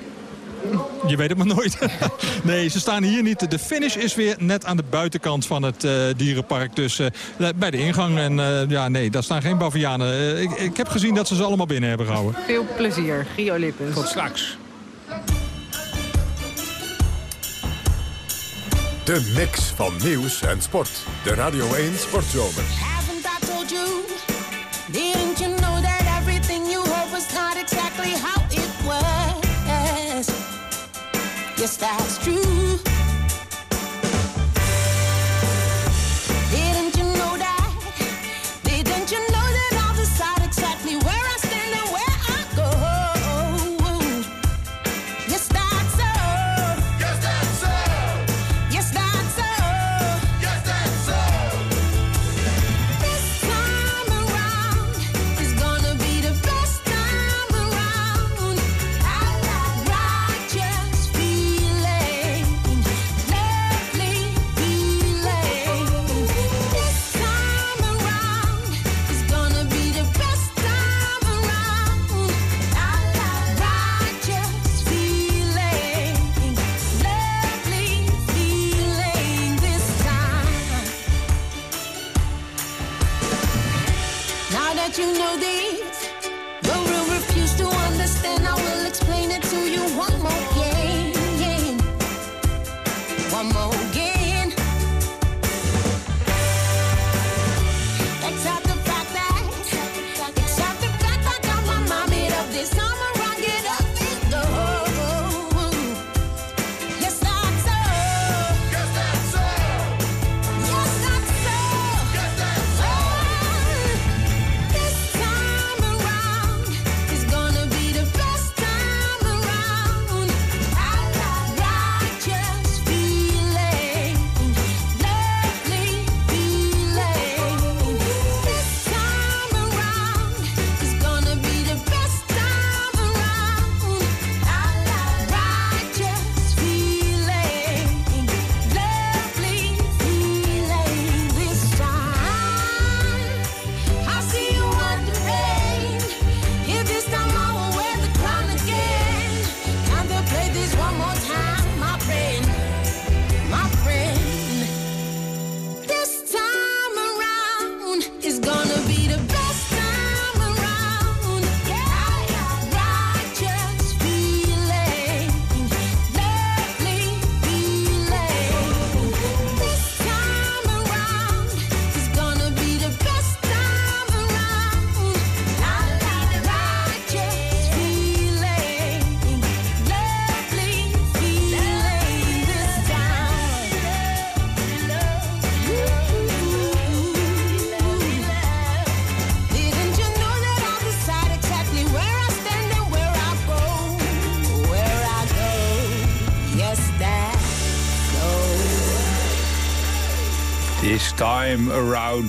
Je weet het maar nooit. nee, ze staan hier niet. De finish is weer net aan de buitenkant van het uh, dierenpark. Dus uh, bij de ingang. En uh, ja, nee, daar staan geen bavianen. Ik, ik, heb gezien dat ze ze allemaal binnen hebben gehouden. Veel plezier, Gio Lippens. Tot straks. De mix van nieuws en sport. De Radio 1 Sportzomer. Didn't you know that everything you heard was not exactly how it was? Yes, that's true.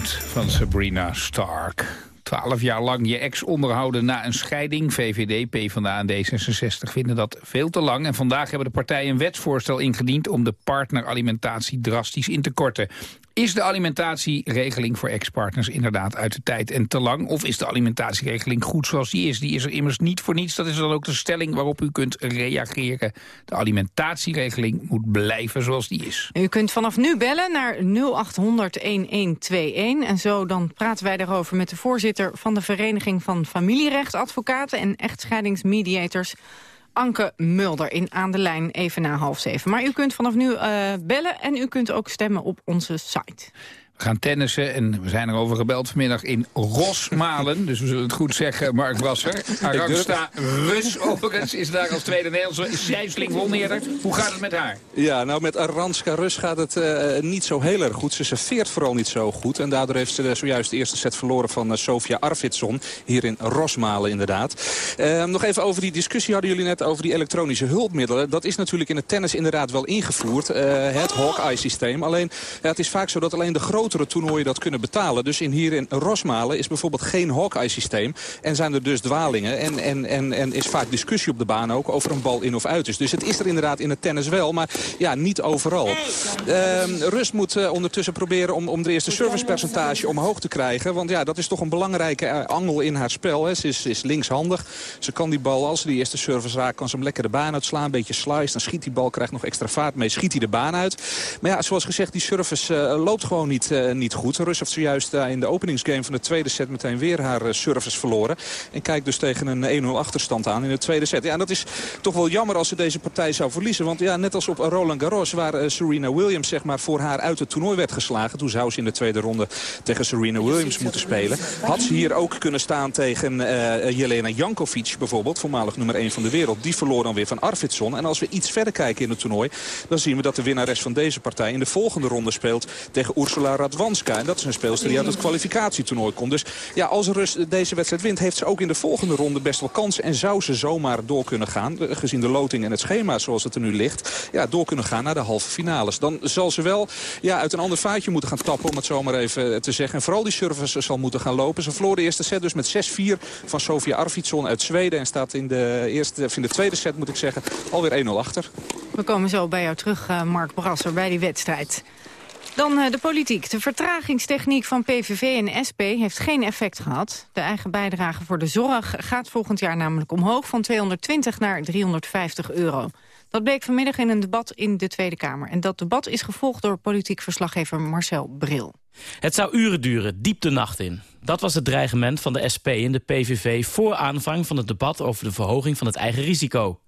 Van Sabrina Stark. Twaalf jaar lang je ex onderhouden na een scheiding. VVD, PvdA en D66 vinden dat veel te lang. En vandaag hebben de partijen een wetsvoorstel ingediend... om de partneralimentatie drastisch in te korten. Is de alimentatieregeling voor ex-partners inderdaad uit de tijd en te lang? Of is de alimentatieregeling goed zoals die is? Die is er immers niet voor niets. Dat is dan ook de stelling waarop u kunt reageren. De alimentatieregeling moet blijven zoals die is. U kunt vanaf nu bellen naar 0800-1121. En zo dan praten wij daarover met de voorzitter van de Vereniging van Familierechtadvocaten en Echtscheidingsmediators. Anke Mulder in aan de lijn even na half zeven. Maar u kunt vanaf nu uh, bellen en u kunt ook stemmen op onze site. Gaan tennissen en we zijn erover gebeld vanmiddag in Rosmalen. dus we zullen het goed zeggen, Mark Brasser. Arangsta Rus overigens is daar als tweede Nederlandse. Sijsling won eerder. Hoe gaat het met haar? Ja, nou met Aranska Rus gaat het uh, niet zo heel erg goed. Ze serveert vooral niet zo goed. En daardoor heeft ze zojuist de eerste set verloren van uh, Sofia Arvidsson. Hier in Rosmalen inderdaad. Uh, nog even over die discussie hadden jullie net over die elektronische hulpmiddelen. Dat is natuurlijk in het tennis inderdaad wel ingevoerd. het Hawkeye-systeem. Alleen ja, het is vaak zo dat alleen de grote grotere toernooien dat kunnen betalen. Dus in, hier in Rosmalen is bijvoorbeeld geen Hawkeye-systeem. En zijn er dus dwalingen. En, en, en, en is vaak discussie op de baan ook over een bal in of uit is. Dus het is er inderdaad in het tennis wel, maar ja, niet overal. Uh, Rust moet uh, ondertussen proberen om, om de eerste servicepercentage omhoog te krijgen. Want ja, dat is toch een belangrijke uh, angel in haar spel. Hè. Ze is, is linkshandig. Ze kan die bal, als ze die eerste service raakt, kan ze hem lekker de baan uitslaan. Een beetje slice, dan schiet die bal, krijgt nog extra vaart mee, schiet hij de baan uit. Maar ja, zoals gezegd, die service uh, loopt gewoon niet, uh, niet goed. Rus heeft zojuist uh, in de openingsgame van de tweede set meteen weer haar uh, service verloren. En kijkt dus tegen een 1-0 achterstand aan in de tweede set. Ja, en dat is toch wel jammer als ze deze partij zou verliezen. Want ja, net als op Roland Garros, waar Serena Williams zeg maar, voor haar uit het toernooi werd geslagen. Toen zou ze in de tweede ronde tegen Serena Williams moeten spelen. Had ze hier ook kunnen staan tegen Jelena Jankovic bijvoorbeeld. Voormalig nummer 1 van de wereld. Die verloor dan weer van Arvidsson. En als we iets verder kijken in het toernooi. Dan zien we dat de winnares van deze partij in de volgende ronde speelt tegen Ursula Radwanska. En dat is een speelster die uit het kwalificatietoernooi komt. Dus ja, als Rus deze wedstrijd wint, heeft ze ook in de volgende ronde best wel kansen. En zou ze zomaar door kunnen gaan, gezien de loting en het schema zoals het er nu ligt. Ja, door kunnen gaan naar de halve finales. Dan zal ze wel ja, uit een ander vaatje moeten gaan tappen, om het zomaar even te zeggen. En vooral die service zal moeten gaan lopen. Ze verloor de eerste set dus met 6-4 van Sofia Arvidsson uit Zweden. En staat in de, eerste, in de tweede set, moet ik zeggen, alweer 1-0 achter. We komen zo bij jou terug, Mark Brasser, bij die wedstrijd. Dan uh, de politiek. De vertragingstechniek van PVV en SP heeft geen effect gehad. De eigen bijdrage voor de zorg gaat volgend jaar namelijk omhoog... van 220 naar 350 euro. Dat bleek vanmiddag in een debat in de Tweede Kamer. En dat debat is gevolgd door politiek verslaggever Marcel Bril. Het zou uren duren, diep de nacht in. Dat was het dreigement van de SP en de PVV... voor aanvang van het debat over de verhoging van het eigen risico.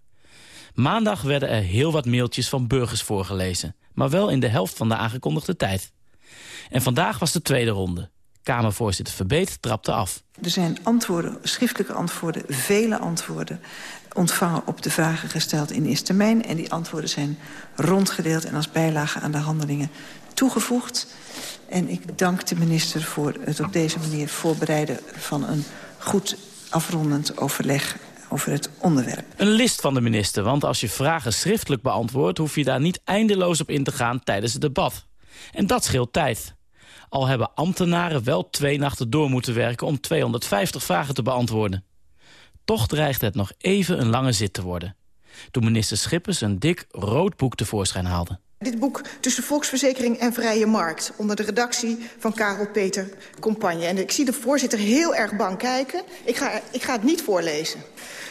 Maandag werden er heel wat mailtjes van burgers voorgelezen maar wel in de helft van de aangekondigde tijd. En vandaag was de tweede ronde. Kamervoorzitter Verbeet trapte af. Er zijn antwoorden, schriftelijke antwoorden, vele antwoorden ontvangen op de vragen gesteld in eerste termijn. En die antwoorden zijn rondgedeeld en als bijlage aan de handelingen toegevoegd. En ik dank de minister voor het op deze manier voorbereiden van een goed afrondend overleg het onderwerp. Een list van de minister, want als je vragen schriftelijk beantwoordt... hoef je daar niet eindeloos op in te gaan tijdens het debat. En dat scheelt tijd. Al hebben ambtenaren wel twee nachten door moeten werken... om 250 vragen te beantwoorden. Toch dreigt het nog even een lange zit te worden. Toen minister Schippers een dik rood boek tevoorschijn haalde. Dit boek Tussen Volksverzekering en Vrije Markt... onder de redactie van Karel Peter Compagne. En ik zie de voorzitter heel erg bang kijken. Ik ga, ik ga het niet voorlezen.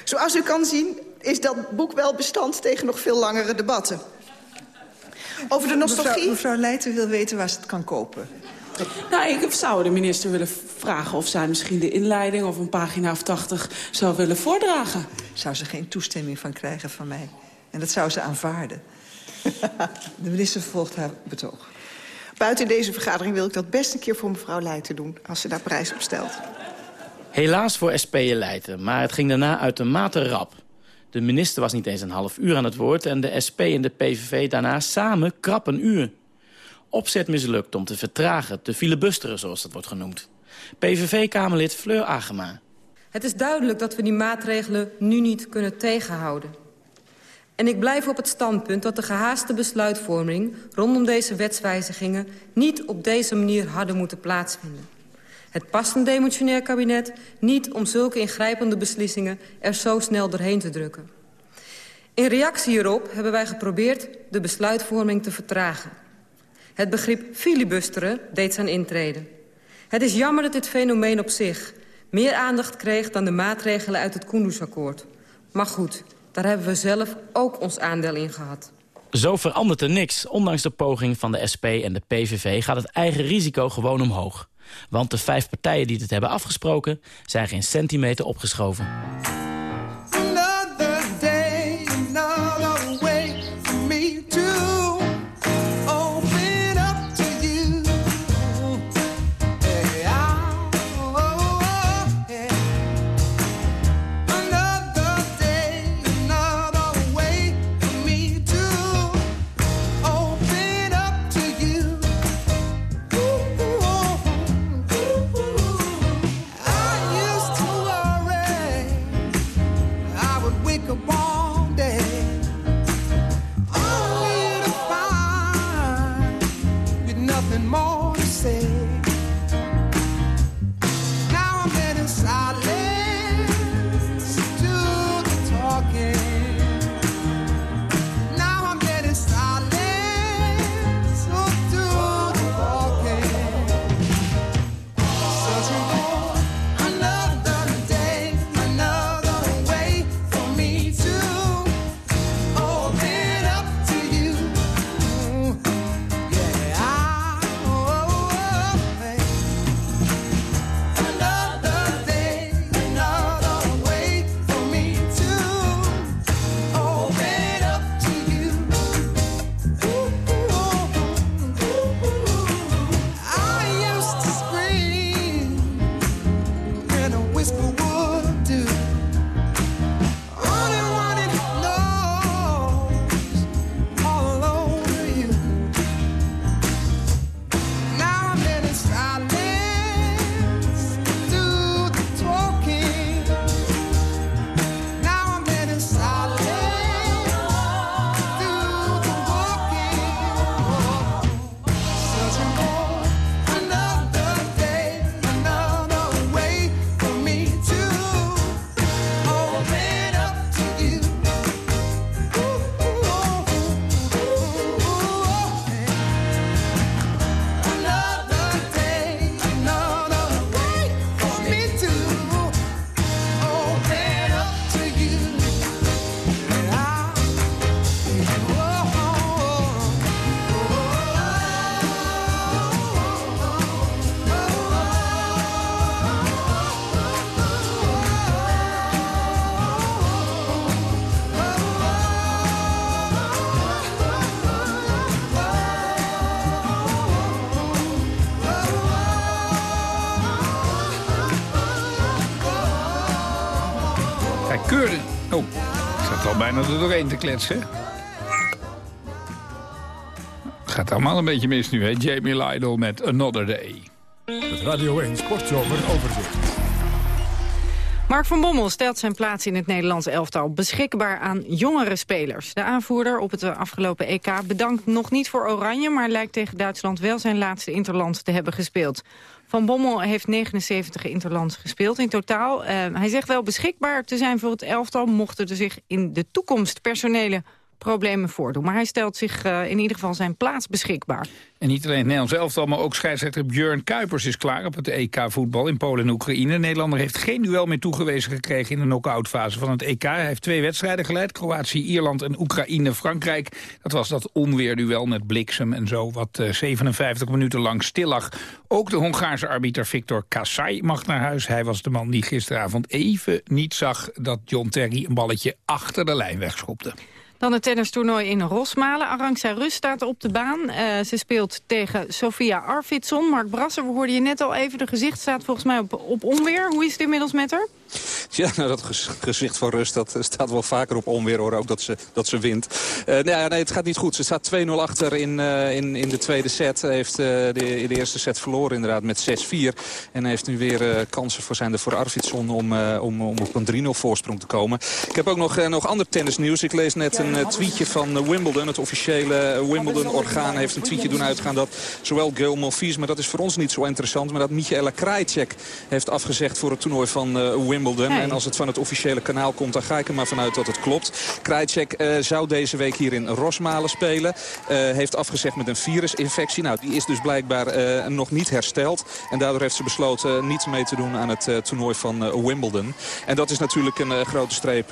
Zoals u kan zien is dat boek wel bestand tegen nog veel langere debatten. Over de nostalgie... Mevrouw, mevrouw Leijten wil weten waar ze het kan kopen. Nou, ik zou de minister willen vragen of zij misschien de inleiding... of een pagina of tachtig zou willen voordragen. Zou ze geen toestemming van krijgen van mij. En dat zou ze aanvaarden. De minister vervolgt haar betoog. Buiten deze vergadering wil ik dat best een keer voor mevrouw Leijten doen... als ze daar prijs op stelt. Helaas voor SP'en Leijten, maar het ging daarna uitermate rap. De minister was niet eens een half uur aan het woord... en de SP en de PVV daarna samen krap een uur. Opzet mislukt om te vertragen, te filibusteren zoals dat wordt genoemd. PVV-Kamerlid Fleur Agema. Het is duidelijk dat we die maatregelen nu niet kunnen tegenhouden. En ik blijf op het standpunt dat de gehaaste besluitvorming... rondom deze wetswijzigingen niet op deze manier hadden moeten plaatsvinden. Het past een demotionair kabinet niet om zulke ingrijpende beslissingen... er zo snel doorheen te drukken. In reactie hierop hebben wij geprobeerd de besluitvorming te vertragen. Het begrip filibusteren deed zijn intreden. Het is jammer dat dit fenomeen op zich meer aandacht kreeg... dan de maatregelen uit het Kunduz-akkoord. Maar goed, daar hebben we zelf ook ons aandeel in gehad. Zo verandert er niks. Ondanks de poging van de SP en de PVV gaat het eigen risico gewoon omhoog. Want de vijf partijen die dit hebben afgesproken... zijn geen centimeter opgeschoven. Bijna er doorheen te kletsen. Gaat allemaal een beetje mis nu, hè? Jamie Lydell met Another Day. Het Radio 1 Sportzomer overzicht. Mark van Bommel stelt zijn plaats in het Nederlands elftal beschikbaar aan jongere spelers. De aanvoerder op het afgelopen EK bedankt nog niet voor Oranje... maar lijkt tegen Duitsland wel zijn laatste interland te hebben gespeeld. Van Bommel heeft 79 interlands gespeeld in totaal. Eh, hij zegt wel beschikbaar te zijn voor het elftal... mochten er zich in de toekomst personele problemen voordoen. Maar hij stelt zich eh, in ieder geval zijn plaats beschikbaar. En niet alleen het Nederlands elftal, maar ook scheidsrechter Björn Kuipers is klaar op het EK-voetbal in Polen en Oekraïne. De Nederlander heeft geen duel meer toegewezen gekregen in de knock-outfase van het EK. Hij heeft twee wedstrijden geleid, Kroatië, Ierland en Oekraïne-Frankrijk. Dat was dat onweerduel met bliksem en zo, wat eh, 57 minuten lang stil lag. Ook de Hongaarse arbiter Victor Kassai mag naar huis. Hij was de man die gisteravond even niet zag dat John Terry een balletje achter de lijn wegschopte. Dan het tennistoernooi in Rosmalen. Arantxa Rus staat op de baan. Eh, ze speelt tegen Sofia Arvidsson. Mark Brasser, we hoorden je net al even. De gezicht staat volgens mij op, op onweer. Hoe is het inmiddels met haar? Ja, nou, dat gezicht van rust dat eh, staat wel vaker op onweer hoor. Ook dat ze, dat ze wint. Eh, nou ja, nee, het gaat niet goed. Ze staat 2-0 achter in, eh, in, in de tweede set. Heeft de, in de eerste set verloren inderdaad met 6-4. En heeft nu weer kansen voor zijn er voor Arvidsson om, om, om op een 3-0 voorsprong te komen. Ik heb ook nog, nog ander tennisnieuws. Ik lees net een tweetje van Wimbledon. Het officiële Wimbledon-orgaan heeft een tweetje doen uitgaan dat zowel Gail Monfils, maar dat is voor ons niet zo interessant, maar dat Michaela Krajicek heeft afgezegd voor het toernooi van eh, Wimbledon. Hey. En als het van het officiële kanaal komt, dan ga ik er maar vanuit dat het klopt. Krajicek eh, zou deze week hier in Rosmalen spelen. Eh, heeft afgezegd met een virusinfectie. Nou, die is dus blijkbaar eh, nog niet hersteld. En daardoor heeft ze besloten niet mee te doen aan het toernooi van Wimbledon. En dat is natuurlijk een grote streep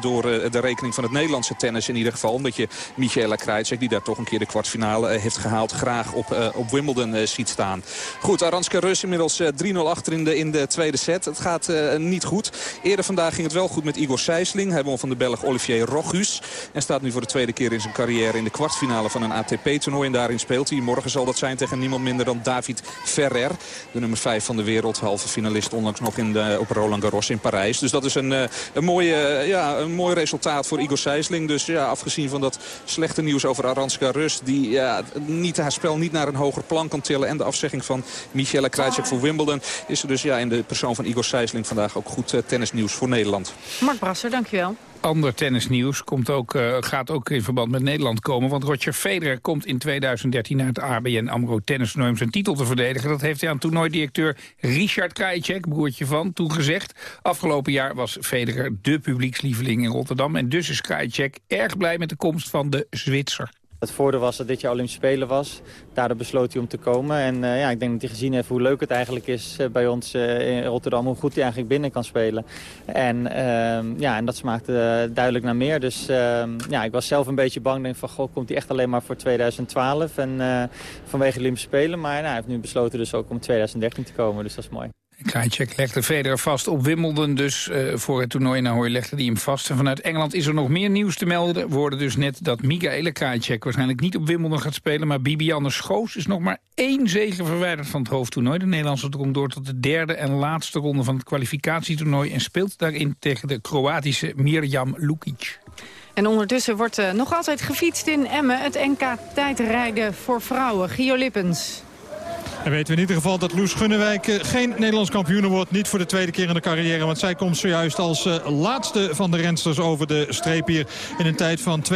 door de rekening van het Nederlandse tennis in ieder geval. Omdat je Michaela Krajicek, die daar toch een keer de kwartfinale heeft gehaald... graag op, op Wimbledon ziet staan. Goed, Aranska Rus inmiddels eh, 3-0 achter in de, in de tweede set. Het gaat eh, niet goed. Eerder vandaag ging het wel goed met Igor Sijsling. Hij won van de Belg Olivier Rochus. En staat nu voor de tweede keer in zijn carrière in de kwartfinale van een ATP-toernooi. En daarin speelt hij. Morgen zal dat zijn tegen niemand minder dan David Ferrer. De nummer 5 van de wereld. Halve finalist onlangs nog in de, op Roland Garros in Parijs. Dus dat is een, eh, een, mooie, eh, ja, een mooi resultaat voor Igor Sijsling. Dus ja, afgezien van dat slechte nieuws over Aranska Rus... die ja, niet, haar spel niet naar een hoger plan kan tillen... en de afzegging van Michelle Krajicek voor Wimbledon... is er dus ja, in de persoon van Igor Sijsling vandaag ook goed eh, tennisnieuws voor Nederland. Mark Brasser, dankjewel. Ander tennisnieuws komt ook, eh, gaat ook in verband met Nederland komen. Want Roger Federer komt in 2013 naar het ABN AMRO tennistoernooi... om zijn titel te verdedigen. Dat heeft hij aan toernooidirecteur Richard Krajicek, broertje van, toegezegd. Afgelopen jaar was Federer de publiekslieveling in Rotterdam. En dus is Krajicek erg blij met de komst van de Zwitser. Het voordeel was dat dit jaar Olympische Spelen was. Daardoor besloot hij om te komen. En eh, ja, ik denk dat hij gezien heeft hoe leuk het eigenlijk is eh, bij ons eh, in Rotterdam. Hoe goed hij eigenlijk binnen kan spelen. En, ehm, ja, en dat smaakte duidelijk naar meer. Dus ehm, ja, ik was zelf een beetje bang. Denk van, goh, komt hij echt alleen maar voor 2012. En vanwege Olympische Spelen. Maar nou, hij heeft nu besloten dus ook om 2013 te komen. Dus dat is mooi. Krajicek legde Federer vast op Wimbledon dus eh, voor het toernooi. Nou hoor, legde hij hem vast. En vanuit Engeland is er nog meer nieuws te melden. We dus net dat Michaela Krajicek waarschijnlijk niet op Wimbledon gaat spelen. Maar Bibiane Schoos is nog maar één zege verwijderd van het hoofdtoernooi. De Nederlandse komt door tot de derde en laatste ronde van het kwalificatietoernooi. En speelt daarin tegen de Kroatische Mirjam Lukic. En ondertussen wordt eh, nog altijd gefietst in Emmen. Het NK tijdrijden voor vrouwen. Gio Lippens. En weten we in ieder geval dat Loes Gunnewijk eh, geen Nederlands kampioen wordt. Niet voor de tweede keer in de carrière. Want zij komt zojuist als eh, laatste van de rensters over de streep hier. In een tijd van 32-15.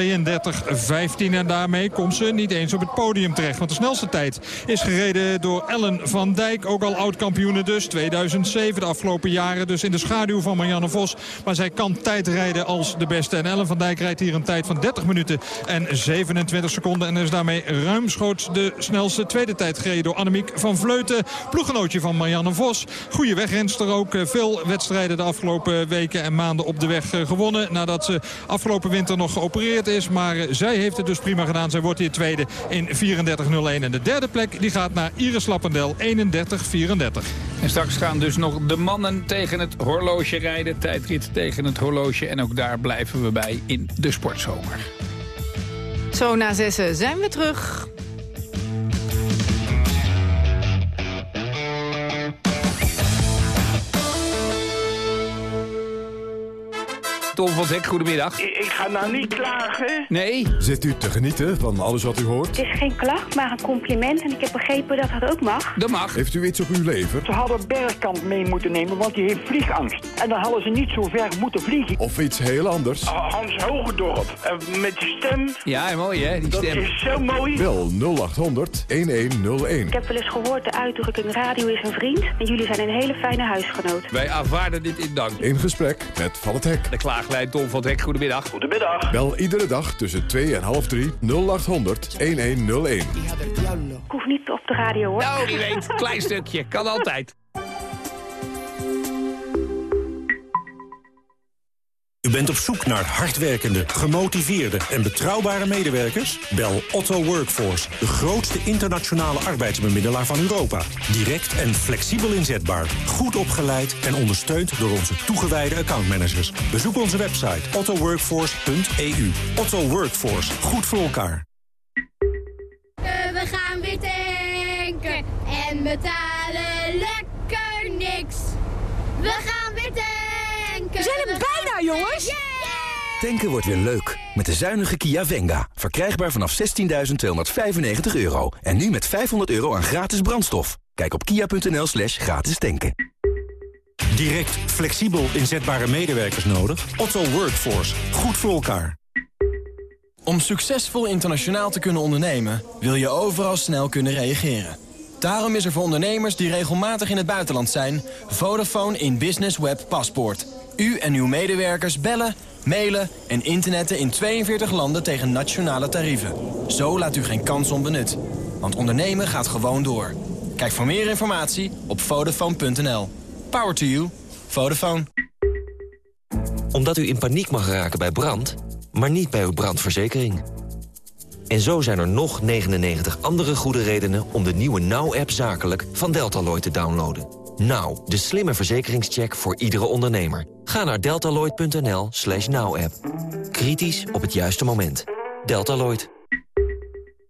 En daarmee komt ze niet eens op het podium terecht. Want de snelste tijd is gereden door Ellen van Dijk. Ook al oud-kampioene dus. 2007 de afgelopen jaren. Dus in de schaduw van Marianne Vos. Maar zij kan tijd rijden als de beste. En Ellen van Dijk rijdt hier een tijd van 30 minuten en 27 seconden. En is daarmee ruimschoots de snelste tweede tijd gereden door Annemiek van Vleuten. Ploeggenootje van Marianne Vos. Goede wegrenster ook. Eh, Veel wedstrijden de afgelopen weken en maanden op de weg eh, gewonnen. Nadat ze afgelopen winter nog geopereerd is. Maar eh, zij heeft het dus prima gedaan. Zij wordt hier tweede in 34.01. En de derde plek die gaat naar Iris Lappendel 31.34. En straks gaan dus nog de mannen tegen het horloge rijden. Tijdrit tegen het horloge. En ook daar blijven we bij in de sportzomer. Zo na zessen zijn we terug. Tom van Zek, goedemiddag. Ik, ik ga nou niet klagen. Nee? Zit u te genieten van alles wat u hoort? Het is geen klacht, maar een compliment. En ik heb begrepen dat dat ook mag. Dat mag. Heeft u iets op uw lever? Ze hadden Bergkamp mee moeten nemen, want die heeft vliegangst. En dan hadden ze niet zo ver moeten vliegen. Of iets heel anders? Ah, Hans Hogendorp, eh, met die stem. Ja, mooi hè, die Dat stem. is zo mooi. Bel 0800 1101. Ik heb wel eens gehoord, de uitdrukking radio is een vriend. En jullie zijn een hele fijne huisgenoot. Wij aanvaarden dit in dank. In gesprek met Van het Hek. De klaaglijn Tom van Hek, goedemiddag. Goedemiddag. Bel iedere dag tussen 2 en half 3 0800 1101. Ik hoef niet op de radio hoor. Nou, wie weet, klein stukje, kan altijd. U bent op zoek naar hardwerkende, gemotiveerde en betrouwbare medewerkers? Bel Otto Workforce, de grootste internationale arbeidsbemiddelaar van Europa. Direct en flexibel inzetbaar, goed opgeleid en ondersteund door onze toegewijde accountmanagers. Bezoek onze website ottoworkforce.eu. Otto Workforce, goed voor elkaar. We gaan weer tanken en betalen lekker niks. We gaan weer We zijn er bijna, jongens! Tanken wordt weer leuk. Met de zuinige Kia Venga. Verkrijgbaar vanaf 16.295 euro. En nu met 500 euro aan gratis brandstof. Kijk op kia.nl slash gratis tanken. Direct, flexibel inzetbare medewerkers nodig? Otto Workforce. Goed voor elkaar. Om succesvol internationaal te kunnen ondernemen... wil je overal snel kunnen reageren. Daarom is er voor ondernemers die regelmatig in het buitenland zijn... Vodafone in Business Web Paspoort. U en uw medewerkers bellen, mailen en internetten in 42 landen tegen nationale tarieven. Zo laat u geen kans onbenut. Want ondernemen gaat gewoon door. Kijk voor meer informatie op vodafone.nl. Power to you. Vodafone. Omdat u in paniek mag raken bij brand, maar niet bij uw brandverzekering. En zo zijn er nog 99 andere goede redenen om de nieuwe Now-app zakelijk van Deltaloid te downloaden. Now, de slimme verzekeringscheck voor iedere ondernemer. Ga naar deltaloid.nl slash now-app. Kritisch op het juiste moment. Deltaloid.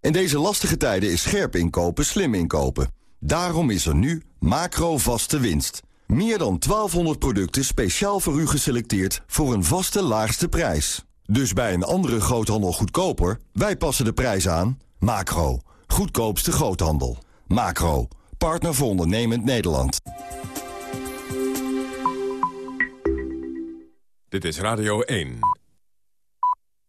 In deze lastige tijden is scherp inkopen slim inkopen. Daarom is er nu macro vaste winst. Meer dan 1200 producten speciaal voor u geselecteerd voor een vaste laagste prijs. Dus bij een andere groothandel goedkoper, wij passen de prijs aan. Macro, goedkoopste groothandel. Macro, partner voor ondernemend Nederland. Dit is Radio 1.